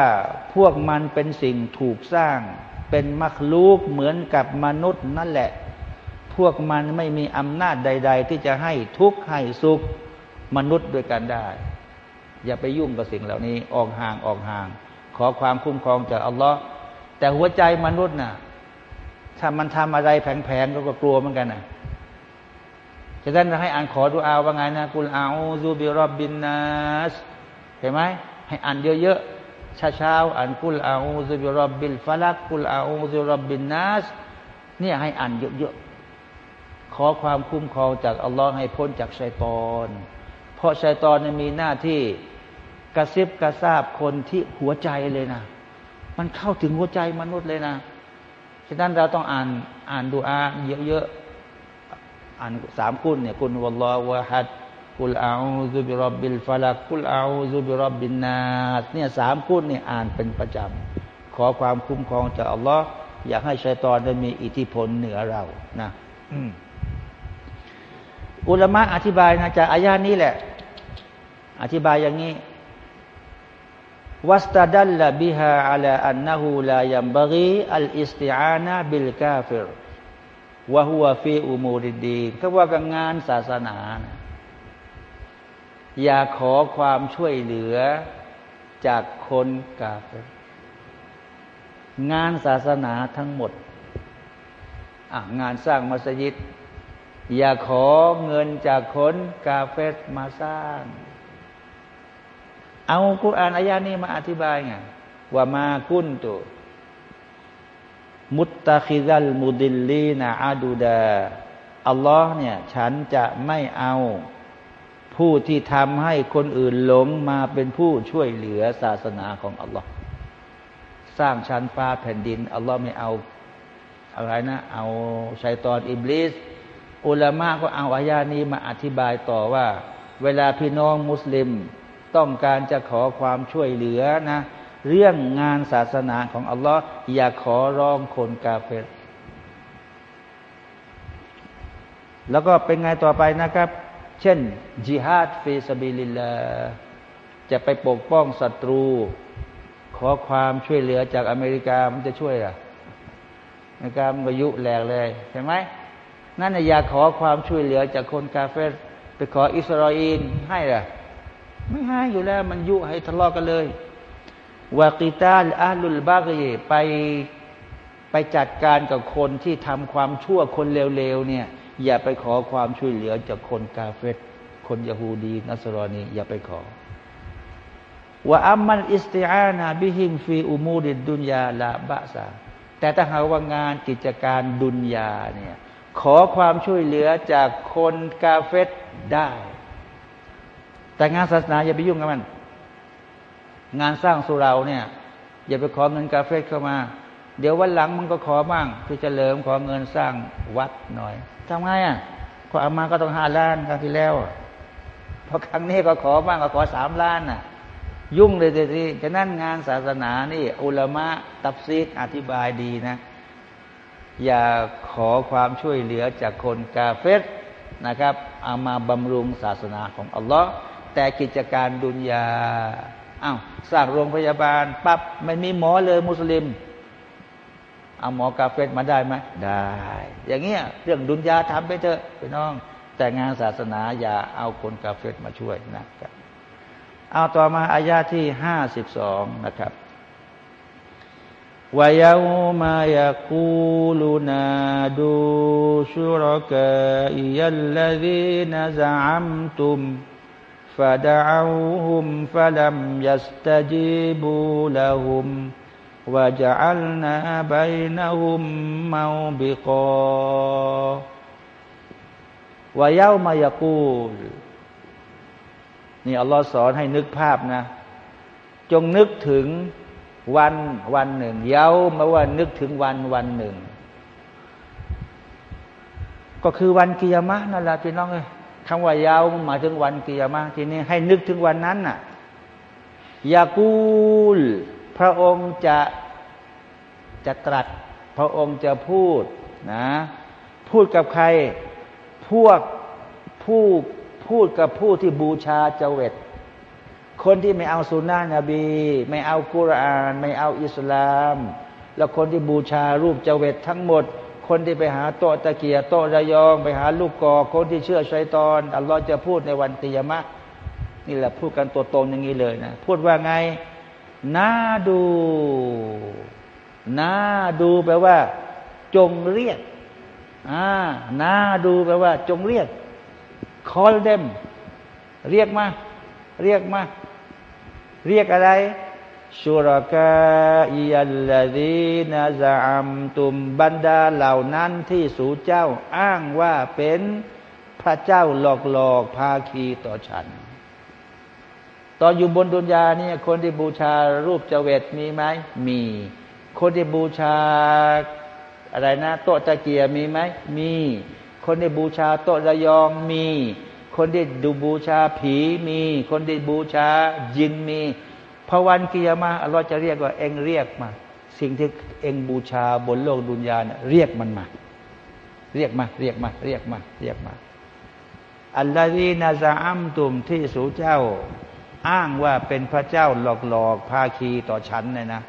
พวกมันเป็นสิ่งถูกสร้าง เป็นมักลูกเหมือนกับมนุษย์นั่นแหละ พวกมันไม่มีอำนาจใด ๆ ที่จะให้ทุกข์ให้สุขมนุษย์ด้วยกันได้ อย่าไปยุ่งกับสิ่งเหล่านี้ออกห่างออกห่าง ขอความคุ้มครองจากอัลลอฮ์แต่หัวใจมนุษย์น่ะถ้ามันทำอะไรแผงๆก็กลัวเหมือนกันนะฉะนั้นให้อ่านขอดูอาว่าไงนะกุลอาอูซูบิรอบบินนัสเห็นไหมให้อ่านเยอะๆเช้าๆอ่านกุลอาอูซูบิรอบบิลฟาลักกุลอาอูซูบิรอบบินนัสเนี่ยให้อ่านเยอะๆ ขอความคุ้มครองจากอัลลอฮ์ให้พ้นจากชัยตอน เพราะชัยตอนมีหน้าที่กระซิบกระซาบคนที่หัวใจเลยนะ มันเข้าถึงหัวใจมนุษย์เลยนะ ฉะนั้นเราต้องอ่านอ่านดูอาเยอะๆ อ่านสามคุณเนี่ยคุณวัลลอฮวะฮัดกุลอาซุบิรับบิลฟาลักกุลอาซุบิรับบินนาสเนี่ยสามคุณเนี่ยอ่านเป็นประจำขอความคุ้มครองจากอัลลอฮ์อยากให้ชัยตอนได้มีอิทธิพลเหนือเรานะอุ อุลามะอธิบายนะจากอายานี้แหละ อธิบายอย่างนี้วัสตดัลลบิฮาอัลอันนหูลายัมบรีอัลอิสติอานะบิลกาฟิรวะฮุวฟีอุมูริดีก็ว่ากับงานศาสนานะอย่าขอความช่วยเหลือจากคนกาเฟงานศาสนาทั้งหมด งานสร้างมัสยิด อย่าขอเงินจากคนกาเฟสมาสร้าง เอาคุรานอายานี้มาอธิบายไงว่ามากุนตุมุตตะคิซัลมุดิลลีนาอาดูดาอัลลอฮ์เนี่ยฉันจะไม่เอาผู้ที่ทำให้คนอื่นหลงมาเป็นผู้ช่วยเหลือศาสนาของอัลลอฮ์สร้างชั้นฟ้าแผ่นดินอัลลอฮ์ไม่เอาอะไรนะ เอาชัยตอนอิบลิส อุลามะก็เอาอายานี้มาอธิบายต่อว่า เวลาพี่น้องมุสลิมต้องการจะขอความช่วยเหลือนะ เรื่องงานศาสนาของอัลลอฮ์อย่าขอร้องคนกาเฟรแล้วก็เป็นไงต่อไปนะครับ เช่นجهاد في سبيل اللهจะไปปกป้องศัตรู ขอความช่วยเหลือจากอเมริกามันจะช่วยหรออเมริกามันก็ยุแหลกเลยใช่ไหม นั่นอย่าขอความช่วยเหลือจากคนกาเฟรไปขออิสราเอลให้หรอไม่ให้อยู่แล้ว มันยุให้ทะเลาะกันเลยวากิตาลอาลุลบากยไปไปจัดการกับคนที่ทำความชั่วคนเลวๆเนี่ย อย่าไปขอความช่วยเหลือจากคนกาเฟตคนยะฮูดีนัสรอนีอย่าไปขอว่าอัมมันอิสติอานาบิฮิมฟีอุมูดิดุนยาละบะซาแต่ถ้าหาว่างานกิจการดุนยาเนี่ย ขอความช่วยเหลือจากคนกาเฟตได้ แต่งานศาสนาอย่าไปยุ่งกับมัน งานสร้างสุราเนี่ย อย่าไปขอเงินกาเฟ่เข้ามา เดี๋ยววันหลังมันก็ขอบ้างที่จะเลิมขอเงินสร้างวัดหน่อยทำไงอะขอเอามาก็ต้องห้าล้านครั้งที่แล้วพอครั้งนี้ก็ขอบ้างก็ขอสามล้านน่ะ ยุ่งเลยทีฉะนั้นงานศาสนานี่ อุลมะตับซีดอธิบายดีนะ อย่าขอความช่วยเหลือจากคนกาเฟสนะครับเอามาบำรุงศาสนาของอัลลอฮ์แต่กิจการดุนยาอ้าวสร้างโรงพยาบาลปับ๊บไม่มีหมอเลยมุสลิม เอาหมอกาเฟตมาได้ไหมได้ อย่างเงี้ยเรื่องดุนยาทำไปเถอะพี่น้อง แต่งานศาสนาอย่าเอาคนกาเฟตมาช่วยนะครับเอาต่อมาอายาที่ห้าสิบสองนะครับ วายามา يقول نادوا شركائي الذين زعمتم فدعوهم فلم يستجيبوا لهم وجعلنا بينهم موبقا ويوم يقول นี่อัลลอฮ์สอนให้นึกภาพนะ จงนึกถึง วันวันหนึ่ง เย้ามาว่านึกถึงวันวันหนึ่ง ก็คือวันกิยามะนั่นแหละพี่น้องเอ้ยคำว่ายาวหมายถึงวันกิยามะทีนี้ให้นึกถึงวันนั้นน่ะยากูล พระองค์จะจะตรัส พระองค์จะพูดนะ พูดกับใคร พวกผู้พูดกับผู้ที่บูชาเจเวต คนที่ไม่เอาสุนนะนบี ไม่เอากุราน ไม่เอาอิสลาม แล้วคนที่บูชารูปเจเวตทั้งหมด คนที่ไปหาโตตะเกียโตระยอง ไปหาลูกกอคนที่เชื่อชัยตอนอัลลอฮ์จะพูดในวันติยามะนี่แหละพูดกันตัวตรงอย่างนี้เลยนะ พูดว่าไงน่าดูน่าดูแปลว่า จงเรียกอ่าน่าดูแปลว่า จงเรียก call them เรียกมา เรียกมา เรียกอะไรชุรกาอิยัลลดีนาซามตุมบรรดาเหล่านั้นที่สูเจ้าอ้างว่าเป็นพระเจ้าหลอกหลอกภาคีต่อฉัน ตอนอยู่บนดุนยาเนี่ยคนที่บูชารูปเจเวตมีไหมมี คนที่บูชาอะไรนะ โตตะเกียมีไหมมี คนที่บูชาโตระยองมี คนที่ดูบูชาผีมี คนที่บูชายินมีพอวันกิยามาอัลลอฮ์จะเรียกว่าเองเรียกมา สิ่งที่เองบูชาบนโลกดุนยาเนี่ยเรียกมันมา เรียกมา เรียกมา เรียกมา เรียกมาอัลลอฮีนาซาอัมตุมที่สูเจ้า อ้างว่าเป็นพระเจ้าหลอกๆภาคีต่อฉันเนี่ยนะ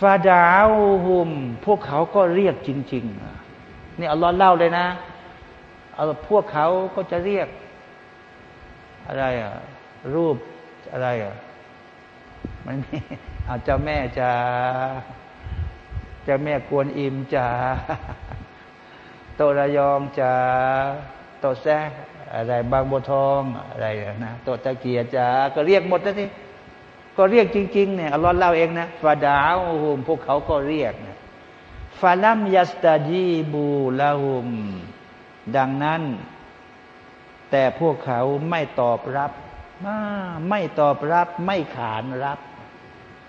ฟาดาวหุม พวกเขาก็เรียกจริง ๆ นี่อัลลอฮ์เล่าเลยนะ เอาพวกเขาก็จะเรียก อะไรอะ รูปอะไรอะ มันมีเอาเจ้าแม่จะเจ้าแม่กวนอิมจะโตระยองจะโตแซอะไร บางบัวทองอะไรนะโตตะเกียจะก็เรียกหมดนะที่ก็เรียกจริงๆเนี่ยอัลลอฮ์เล่าเองนะฟาดาวหุมพวกเขาก็เรียกนะฟาลัมยัสตาจีบูลาหุม ดังนั้น แต่พวกเขาไม่ตอบรับไม่ตอบรับ ไม่ขานรับ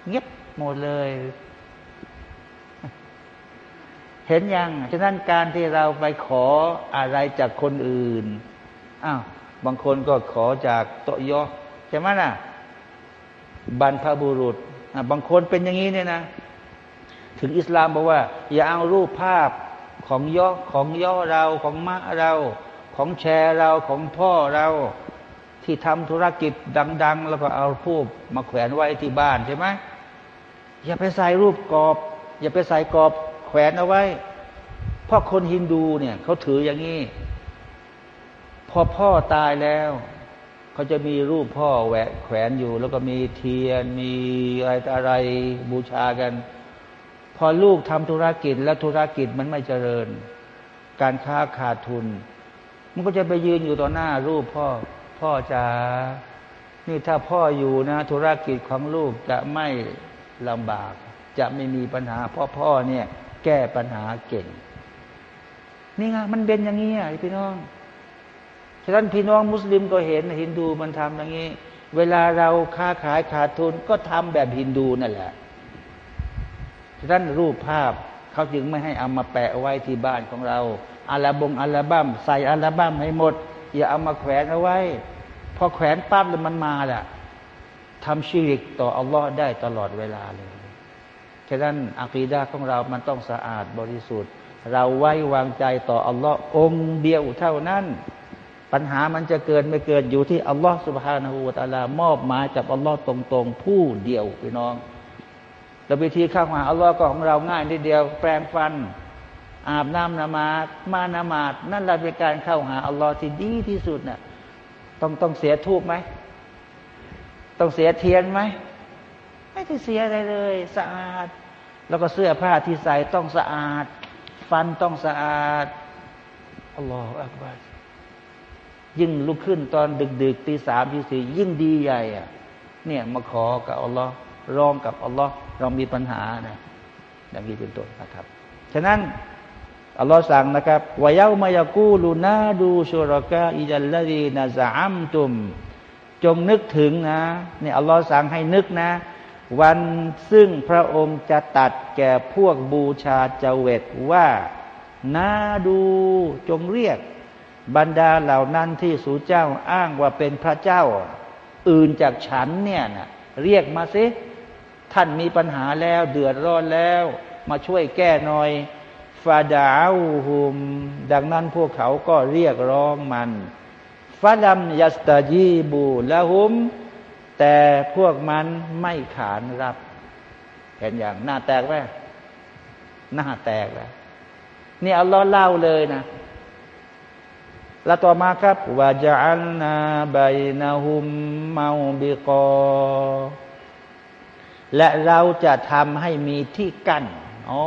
เงียบหมดเลย เห็นยังฉะนั้นการที่เราไปขออะไรจากคนอื่นอ้าวบางคนก็ขอจากโตยอใช่ไหมนะ่ะบรรพบุรุษบางคนเป็นอย่างนี้เนี่ยนะ ถึงอิสลามบอกว่า อย่าเอารูปภาพ ของย่อของย่อเราของมะเรา ของแชร์เราของพ่อเรา ที่ทำธุรกิจดัง ๆ แล้วก็เอารูปมาแขวนไว้ที่บ้านใช่ไหมอย่าไปใส่รูปกรอบ อย่าไปใส่กรอบแขวนเอาไว้เพราะคนฮินดูเนี่ยเขาถืออย่างนี้พอพ่อตายแล้วเขาจะมีรูปพ่อแหวะแขวนอยู่ แล้วก็มีเทียนมีอะไรอะไรบูชากัน อลูกทำธุรกิจแล้วธุรกิจมันไม่เจริญ การค้าขาดทุน มันก็จะไปยืนอยู่ต่อหน้ารูปพ่อ พ่อจะนี่ถ้าพ่ออยู่นะ ธุรกิจของลูกจะไม่ลำบาก จะไม่มีปัญหาเพราะพ่อเนี่ย แก้ปัญหาเก่ง นี่ไงมันเป็นอย่างนี้อะพี่น้องฉะนั้นพี่น้องมุสลิมก็เห็นฮินดูมันทำอย่างนี้ เวลาเราค้าขายขาดทุนก็ทำแบบฮินดูนั่นแหละ ฉะนั้นรูปภาพเขาจึงไม่ให้เอามาแปะไว้ที่บ้านของเราอัลบงอัลบั้มใส่อัลบั้มให้หมด อย่าเอามาแขวนเอาไว้ พอแขวนปั๊บแล้วมันมาแหละทำชีริกต่ออัลลอฮ์ได้ตลอดเวลาเลย ฉะนั้นอัคีดาของเรามันต้องสะอาดบริสุทธิ์ เราไว้วางใจต่ออัลลอฮ์องเดียวเท่านั้น ปัญหามันจะเกิดไม่เกิดอยู่ที่อัลลอฮ์สุบฮานาหูตาลามอบหมายจากอัลลอฮ์ตรงๆ ผู้เดียวพี่น้อง แต่วิธีเข้าหาอัลลอฮ์ก็ของเราง่ายนิดเดียว แปลงฟัน อาบน้ำนมาดมานามาดนั่นแหละเป็นการเข้าหาอัลลอฮ์ที่ดีที่สุดน่ะต้องต้องเสียทูบไหมต้องเสียเทียนไหมไม่ได้เสียอะไรเลย สะอาด แล้วก็เสื้อผ้าที่ใส่ต้องสะอาด ฟันต้องสะอาดอัลลอฮฺอักบารยิ่งลุกขึ้นตอนดึกๆตีสามตีสี่ยิ่งดีใหญ่อะเนี่ยมาขอกับอัลลอฮ์ร้องกับอัลลอฮ์ เรามีปัญหานะอย่างนี้เป็นต้นนะครับ ฉะนั้นอัลลอฮ์สั่งนะครับวายามายากูลูนาดูชุรกะอิจัลลดีนาซาอัมตุม จงนึกถึงนะเนี่ยอัลลอฮ์สั่งให้นึกนะ วันซึ่งพระองค์จะตัดแก่พวกบูชาเจเวตว่านาดูจงเรียก บรรดาเหล่านั้นที่สูเจ้าอ้างว่าเป็นพระเจ้า อื่นจากฉันเนี่ยนะเรียกมาสิ ท่านมีปัญหาแล้วเดือดร้อนแล้ว มาช่วยแก้หน่อยฟาดาวหุม ดังนั้นพวกเขาก็เรียกร้องมันฟาดัมยัสตาจีบูละหุม แต่พวกมันไม่ขานรับ เห็นอย่างหน้าแตกไหมหน้าแตกแล้วนี่อัลลอฮ์เล่าเลยนะแล้วต่อมาครับวาจัลนาบายนาหุมเมาบิกอ และเราจะทำให้มีที่กั้นอ๋อ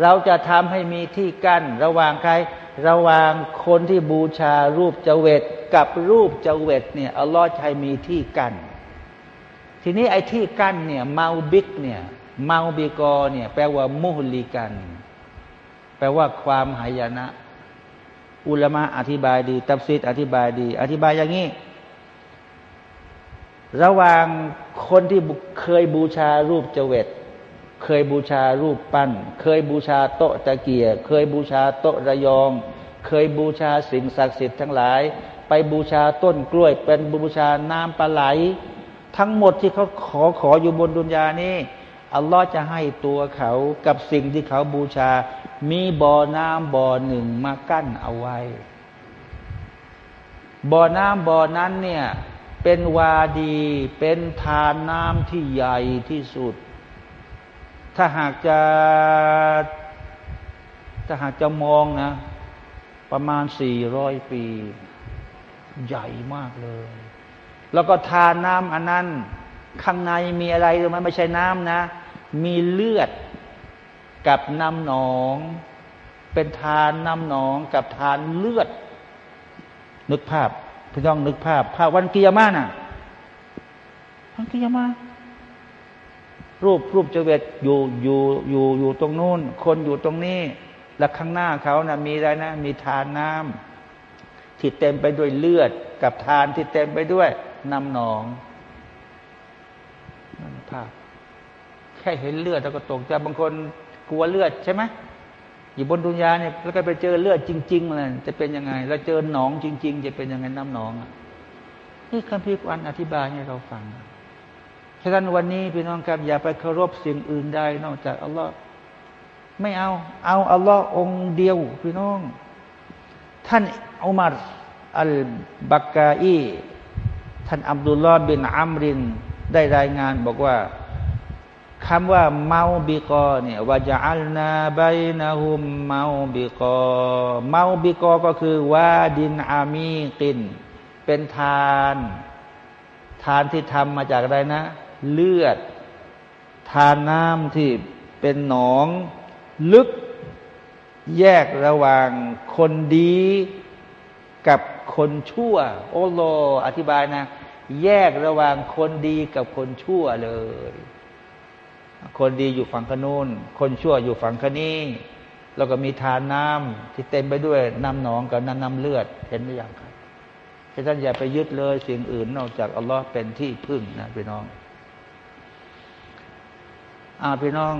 เราจะทำให้มีที่กั้น ระหว่างใคร ระหว่างคนที่บูชารูปเจเวตกับรูปเจเวตเนี่ยอัลลอฮ์ใช้มีที่กั้นทีนี้ไอ้ที่กั้นเนี่ยเมาบิกเนี่ยเมาบิกอเนี่ยแปลว่ามุฮลิกัน แปลว่าความหายนะ อุลามะอธิบายดี ตับซิดอธิบายดี อธิบายอย่างนี้ ระหว่างคนที่เคยบูชารูปเจเวตเคยบูชารูปปั้น เคยบูชาโต๊ะตะเกียเคยบูชาโต๊ะระยอง เคยบูชาสิ่งศักดิ์สิทธิ์ทั้งหลาย ไปบูชาต้นกล้วย เป็นบูชาน้ำปลาไหล ทั้งหมดที่เขาขอขออยู่บนดุนยานี้อัลลอฮ์จะให้ตัวเขากับสิ่งที่เขาบูชา มีบ่อน้ำบ่อหนึ่งมากั้นเอาไว้ บ่อน้ำบ่อนั้นเนี่ย เป็นวาดี เป็นทานน้ำที่ใหญ่ที่สุด ถ้าหากจะถ้าหากจะมองนะ ประมาณสี่ร้อยปี ใหญ่มากเลย แล้วก็ทานน้ำอันนั้น ข้างในมีอะไรหรือไม่ไม่ใช่น้ำนะ มีเลือดกับน้ำหนอง เป็นทานน้ำหนองกับทานเลือด นึกภาพ พี่น้องนึกภาพ ภาพวันกิยามาน่ะวันกิยามารูปรูปเจเวตอยู่อยู่อยู่อยู่ตรงนู้น คนอยู่ตรงนี้ แล้วข้างหน้าเขานะ่ะมีอะไรนะ มีทานน้ำที่เต็มไปด้วยเลือด กับทานที่เต็มไปด้วยน้ำหนองนั่นภาพ แค่เห็นเลือดแล้วก็ตกใจบางคนกลัวเลือดใช่ไหม อยู่บนดุนยาเนี่ยแล้วก็ไปเจอเลือดจริงๆเลยจะเป็นยังไง แล้วเจอหนองจริง ๆ จะเป็นยังไงน้ำหนองนี่คำพิการอธิบายให้เราฟังฉะนั้นวันนี้พี่น้องครับอย่าไปเคารพสิ่งอื่นใดนอกจากอัลลอฮ์ไม่เอา เอาอัลลอฮ์องเดียว พี่น้อง ท่านอุมารอัลบักกาอีท่านอับดุลลอฮ์บินอัมริน ได้รายงานบอกว่า คำว่าเมาบิกอเนี่ยวาจะอัลนาไบนาหุมเมาบิกอเมาบิกอก็คือว่าดินอามีกิน เป็นทาน ทานที่ทำมาจากอะไรนะ เลือด ทานน้ำที่เป็นหนอง ลึกแยกระหว่างคนดีกับคนชั่ว โอโลอธิบายนะ แยกระหว่างคนดีกับคนชั่วเลย คนดีอยู่ฝั่งขนูนคนชั่วอยู่ฝั่งคนี้ แล้วก็มีทานน้ำที่เต็มไปด้วยน้ำหนองกับน้ำน้ำเลือดเห็นหรือยังครับท่านอย่าไปยึดเลยสิ่งอื่นนอกจากอัลลอฮ์เป็นที่พึ่งนะพี่น้องอ่าพี่น้อง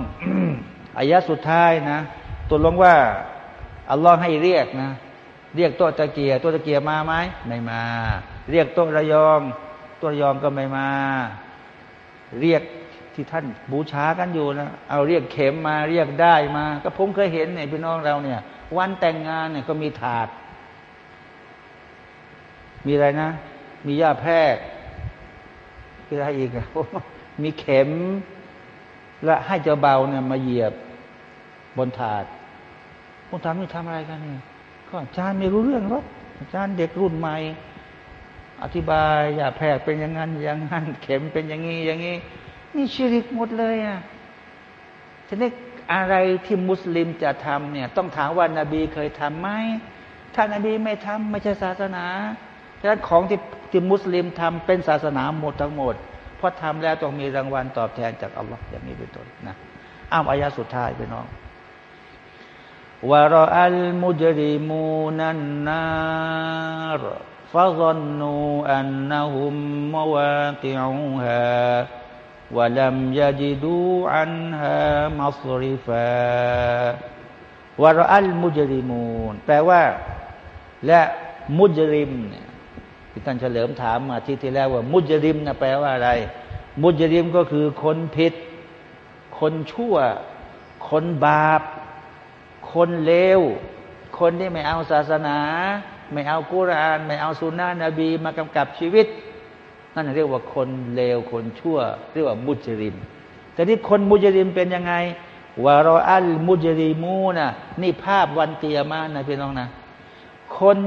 อายะสุดท้ายนะ ตัวลงว่าอัลลอฮ์ให้เรียกนะ เรียกตัวตะเกียตัวตะเกียมาไหมไม่มา เรียกตัวระยอง ตัวระยองก็ไม่มา เรียก ที่ท่านบูชากันอยู่นะเอาเรียกเข็มมาเรียกได้มา ก็ผมเคยเห็นเนี่ยพี่น้องเราเนี่ย วันแต่งงานเนี่ยก็มีถาด มีอะไรนะ มียาแพทย์มีอะไรอีกอะมีเข็ม และให้เจ้าเบาเนี่ยมาเหยียบบนถาดผมถามนี่ทำอะไรกันเนี่ยก็อาจารย์ไม่รู้เรื่องหรอกอาจารย์เด็กรุ่นใหม่อธิบายยาแพทย์เป็นอย่างนั้นอย่างนั้น เข็มเป็นอย่างนี้อย่างนี้ นี่ชิริกหมดเลยอะทีนี้อะไรที่มุสลิมจะทำเนี่ย ต้องถามว่านาบีเคยทำไหมถ้านาบีไม่ทำไม่ใช่ศาสนาฉะนั้นของที่ที่มุสลิมทำเป็นศาสนาหมดทั้งหมดเพราะทำแล้วต้องมีรางวัลตอบแทนจากอัลลอฮ์อย่างนี้เป็นต้นนะอ้าวอายาสุดท้ายไปน้องวารอัลมุจริมูนันนารฟะซันนูอันนะฮุมมวาติอูฮา วะลัมยาจิดูอันฮามัสริฟาวารอัลมุจริมูนแปลว่า และมุจริมเนี่ยที่ท่านเฉลิมถามมาที่ที่แล้วว่า มุจริมนะแปลว่าอะไร มุจริมก็คือคนผิด คนชั่ว คนบาป คนเลว คนที่ไม่เอาศาสนา ไม่เอากุราน ไม่เอาสุนนะนบี มากำกับชีวิต นั่นเรียกว่าคนเลวคนชั่ว เรียกว่ามุจริมแต่ที่คนมุจริมเป็นยังไงวารออัลมุจริมูนะนี่ภาพวันเตียมานะพี่น้องนะ คน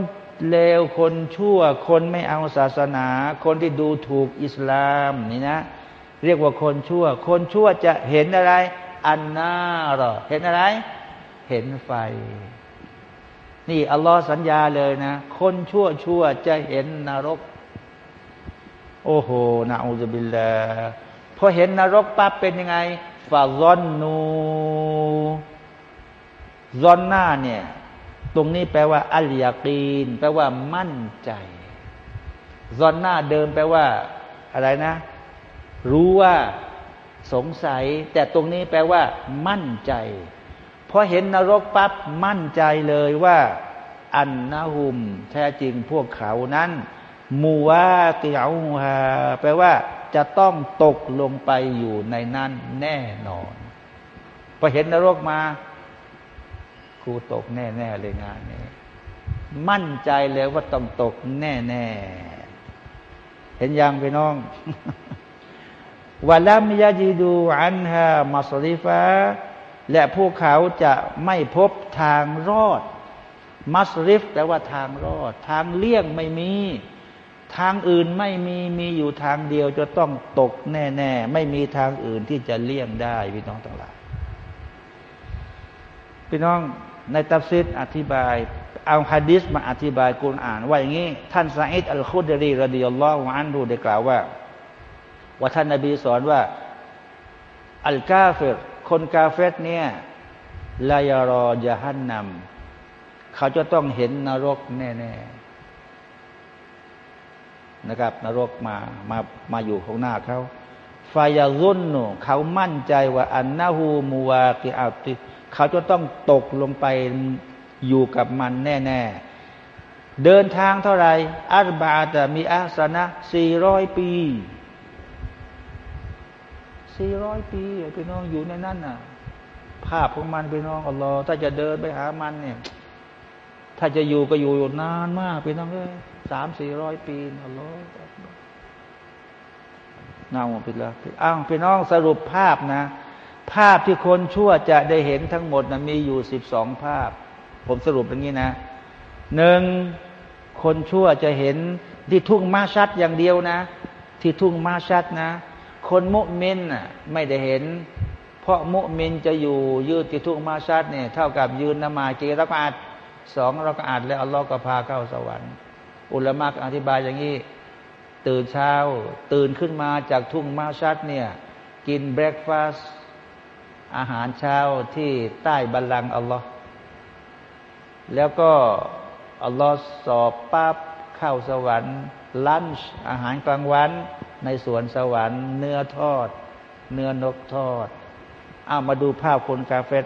เลวคนชั่ว คนไม่เอาศาสนา คนที่ดูถูกอิสลามนี่นะ เรียกว่าคนชั่ว คนชั่วจะเห็นอะไร อันนาหรอเห็นอะไร เห็นไฟ นี่อัลลอฮ์สัญญาเลยนะ คนชั่วชั่วจะเห็นนรก โอ้โหนะอูซบิลลาพอเห็นนรกปั๊บเป็นยังไงฟาซอนนูซอนหน้าเนี่ย ตรงนี้แปลว่า อัลยากีน แปลว่า มั่นใจซอนหน้าเดิมแปลว่า อะไรนะ รู้ว่าสงสัย แต่ตรงนี้แปลว่า มั่นใจพอเห็นนรกปั๊บมั่นใจเลยว่า อันนาหุม แท้จริงพวกเขานั้น มูวาเตียวฮาแปลว่าจะต้องตกลงไปอยู่ในนั้นแน่นอน พอเห็นนรกมาครูตกแน่ๆเลยงานนี้มั่นใจเลยว่าต้องตกแน่ๆ เห็นยังไปน้องวะลัมยาจีดูอันฮามาสลิฟาและพวกเขาจะไม่พบทางรอด มัสริฟแปลว่าทางรอด ทางเลี่ยงไม่มี ทางอื่นไม่มีมีอยู่ทางเดียวจะต้องตกแน่ๆ ไม่มีทางอื่นที่จะเลี่ยงได้พี่น้องทั้งหลายพี่น้องในตัฟซิดอธิบาย เอาฮะดิษมาอธิบายกุณอ่าน ว่าอย่างนี้ ท่านซาอิดอัลคุดรีรดิยัลลอฮุอันดูได้กล่าวว่า ว่าท่านนบีสอนว่า อัลกาเฟรคนกาเฟตเนี่ยลายรอยาหันนำเขาจะต้องเห็นนรกแน่ ๆ นะครับ นรกมามามาอยู่ข้างหน้าเขาฟายาซุนนเขามั่นใจว่าอันนาหูมูวกิอาติเขาจะต้องตกลงไปอยู่กับมันแน่ๆ เดินทางเท่าไรอัลบาตมีอาสนะสี่ร้อยปีสี่ร้อยปีพี่น้องอยู่ในนั้นน่ะ ภาพของมันพี่น้องอัลลอฮ์ถ้าจะเดินไปหามันเนี่ย ถ้าจะอยู่ก็อยู่อยู่นานมากพี่น้องเลย สามสี่ร้อยปีอัลลอฮ์น่าหมดไปแล้วอ้าวพี่น้องสรุปภาพนะ ภาพที่คนชั่วจะได้เห็นทั้งหมดนะมีอยู่สิบสองภาพ ผมสรุปอย่างนี้นะหนึ่งคนชั่วจะเห็นที่ทุ่งมาชัดอย่างเดียวนะ ที่ทุ่งมาชัดนะ คนมุมินน่ะไม่ได้เห็น เพราะมุมินจะอยู่ยืดติทุกมาชัดเนี่ยเท่ากับยืนนมาจีรักอาดสองรักอาดแล้วอัลลอฮ์ก็พาเข้าสวรรค์ อุลามะอธิบายอย่างนี้ ตื่นเช้า ตื่นขึ้นมาจากทุ่งมาชัดเนี่ยกินเบรกฟาสอาหารเช้าที่ใต้บัลลังก์อัลลอฮ์แล้วก็อัลลอฮ์สอบปั๊บเข้าสวรรค์ลันช์อาหารกลางวัน ในสวนสวรรค์ เนื้อทอด เนื้อนกทอด เอามาดูภาพคนกาเฟต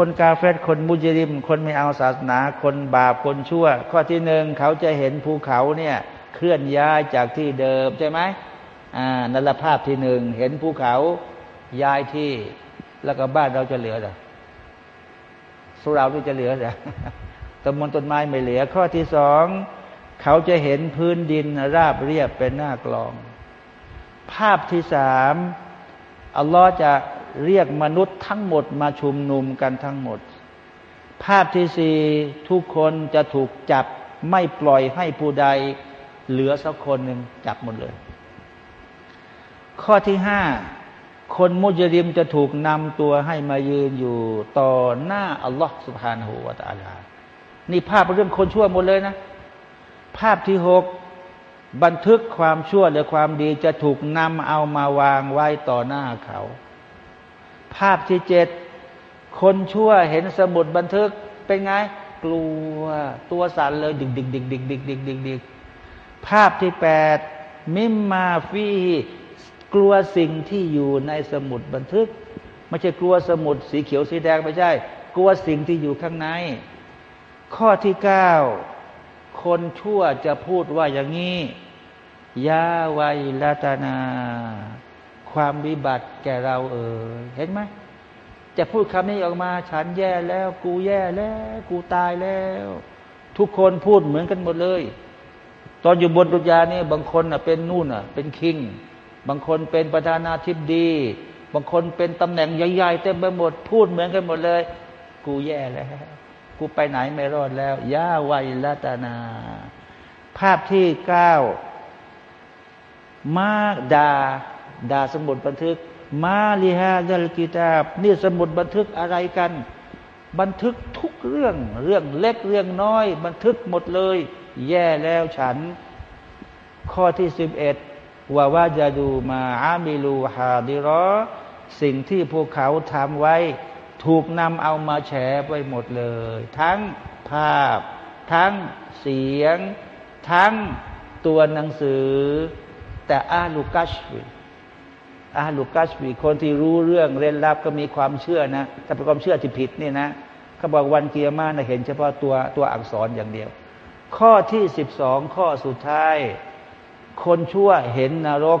คนกาเฟตคนมุจริม คนไม่เอาศาสนา คนบาปคนชั่ว ข้อที่หนึ่งเขาจะเห็นภูเขาเนี่ยเคลื่อนย้ายจากที่เดิมใช่ไหมอ่านั่นละภาพที่หนึ่งเห็นภูเขาย้ายที่ แล้วก็บ้านเราจะเหลือหรอสุราที่จะเหลือหรอต้นมนต้นไม้ไม่เหลือ ข้อที่สองเขาจะเห็นพื้นดินราบเรียบเป็นหน้ากลอง ภาพที่สามอัลลอฮ์จะ เรียกมนุษย์ทั้งหมดมาชุมนุมกันทั้งหมด ภาพที่สี่ทุกคนจะถูกจับไม่ปล่อยให้ผู้ใดเหลือสักคนหนึ่งจับหมดเลย ข้อที่ห้าคนมุจริมจะถูกนำตัวให้มายืนอยู่ต่อหน้าอัลลอฮ์สุบฮานาหูวาตาลานี่ภาพเรื่องคนชั่วหมดเลยนะ ภาพที่หกบันทึกความชั่วหรือความดีจะถูกนำเอามาวางไว้ต่อหน้าเขา ภาพที่เจ็ดคนชั่วเห็นสมุดบันทึกเป็นไง กลัวตัวสั่นเลยดิกดิกดิกดิกดิกดิกดิกดิกภาพที่แปดمما فيهกลัวสิ่งที่อยู่ในสมุดบันทึก ไม่ใช่กลัวสมุดสีเขียวสีแดงไม่ใช่ กลัวสิ่งที่อยู่ข้างใน ข้อที่เก้าคนชั่วจะพูดว่าอย่างนี้يا ويلتنا ความวิบัติแก่เราเออเห็นไหมจะพูดคำนี้ออกมา ฉันแย่แล้ว กูแย่แล้ว กูตายแล้ว ทุกคนพูดเหมือนกันหมดเลย ตอนอยู่บนรุจยานี่บางคนอะเป็นนู่นอะ เป็นคิง บางคนเป็นประธานาธิบดี บางคนเป็นตำแหน่งใหญ่ๆเต็มไปหมด พูดเหมือนกันหมดเลย กูแย่แล้ว กูไปไหนไม่รอดแล้วย่าวัยละตานา ภาพที่เก้ามาดา ดาสมุดบันทึก มาลิฮาดัลกิตาบนี่สมุดบันทึกอะไรกัน บันทึกทุกเรื่อง เรื่องเล็กเรื่องน้อย บันทึกหมดเลย แย่แล้วฉัน ข้อที่สิบเอ็ดว่าว่าจะดูมาอามิลูฮาดิรอสิ่งที่พวกเขาทำไว้ ถูกนำเอามาแฉไปหมดเลย ทั้งภาพ ทั้งเสียง ทั้งตัวหนังสือ แต่อาลูกัชวี อาลูกัชวีคนที่รู้เรื่องเร้นลับก็มีความเชื่อนะแต่เป็นความเชื่อที่ผิดนี่นะเขาบอกวันเกียร์มานะเห็นเฉพาะตัวตัวอักษรอย่างเดียว ข้อที่สิบสองข้อสุดท้าย คนชั่วเห็นนรก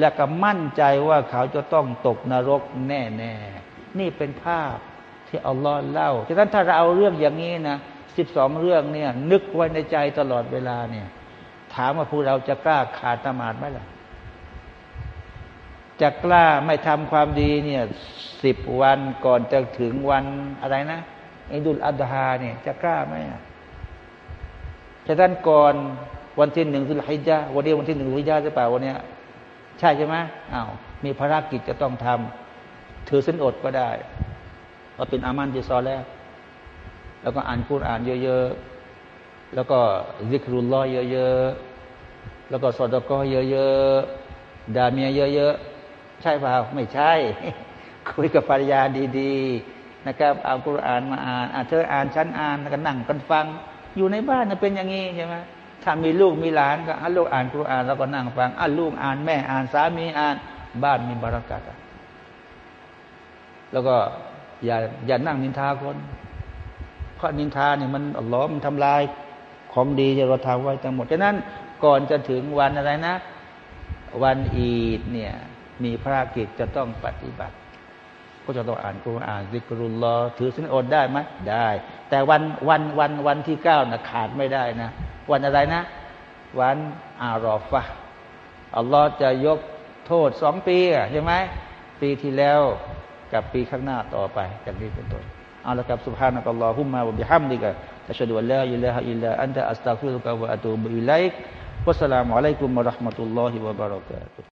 และก็มั่นใจว่าเขาจะต้องตกนรกแน่ๆนี่เป็นภาพที่อัลลอฮ์เล่าฉะนั้นถ้าเราเอาเรื่องอย่างนี้นะสิบสองเรื่องเนี่ย นึกไว้ในใจตลอดเวลาเนี่ย ถามว่าพวกเราจะกล้าขาดตมาดไหมล่ะ จะกล้าไม่ทำความดีเนี่ยสิบวันก่อนจะถึงวันอะไรนะอิดุลอัดฮาเนี่ยจะกล้าไหมฉะนั้นก่อนวันที่หนึ่งสุลฮิจาวันนี้วันที่หนึ่งสุลฮิจาจะเปล่าวันนี้ใช่ใช่ไหมอ้าวมีภารกิจจะต้องทำถือสินอดก็ได้เราเป็นอามันที่ซอแล้ว แล้วก็อ่านคุรอ่านเยอะๆ แล้วก็ซิกรุลลอเยอะๆ แล้วก็สอดก็เยอะๆดาเมียเยอะๆ ใช่เปล่าไม่ใช่ คุยกับภรรยาดีๆนะครับ เอาคุรอานมาอ่านอ่านเธออ่านฉันอ่านแล้วก็นั่งกันฟัง อยู่ในบ้านนะเป็นอย่างนี้ใช่ไหมถ้ามีลูกมีหลานก็ลูกอ่านคุรอานแล้วก็นั่งฟังอ่านลูกอ่านแม่อ่านสามีอ่านบ้านมีบารักัตแล้วก็อย่าอย่านั่งนินทาคน เพราะนินทาเนี่ยมันลลอมันทำลายของดีที่เราทำไว้ทั้งหมดฉะนั้นก่อนจะถึงวันอะไรนะ วันอีดเนี่ย มีภารกิจจะต้องปฏิบัติ ก็จะต้องอ่านกุรอานซิกรุลลอถือสินอดได้ไหมได้ แต่วันวันวันวันที่เก้านะขาดไม่ได้นะ วันอะไรนะ วันอารอฟะอัลลอฮ์จะยกโทษสองปีใช่ไหมปีที่แล้วกับปีข้างหน้าต่อไปจากนี้เป็นต้นเอาละครับسبحانك اللهم وبحمدك أشهد أن لا إله إلا أنت أستغفرك وأتوب إليك والسلام عليكم ورحمة الله وبركاته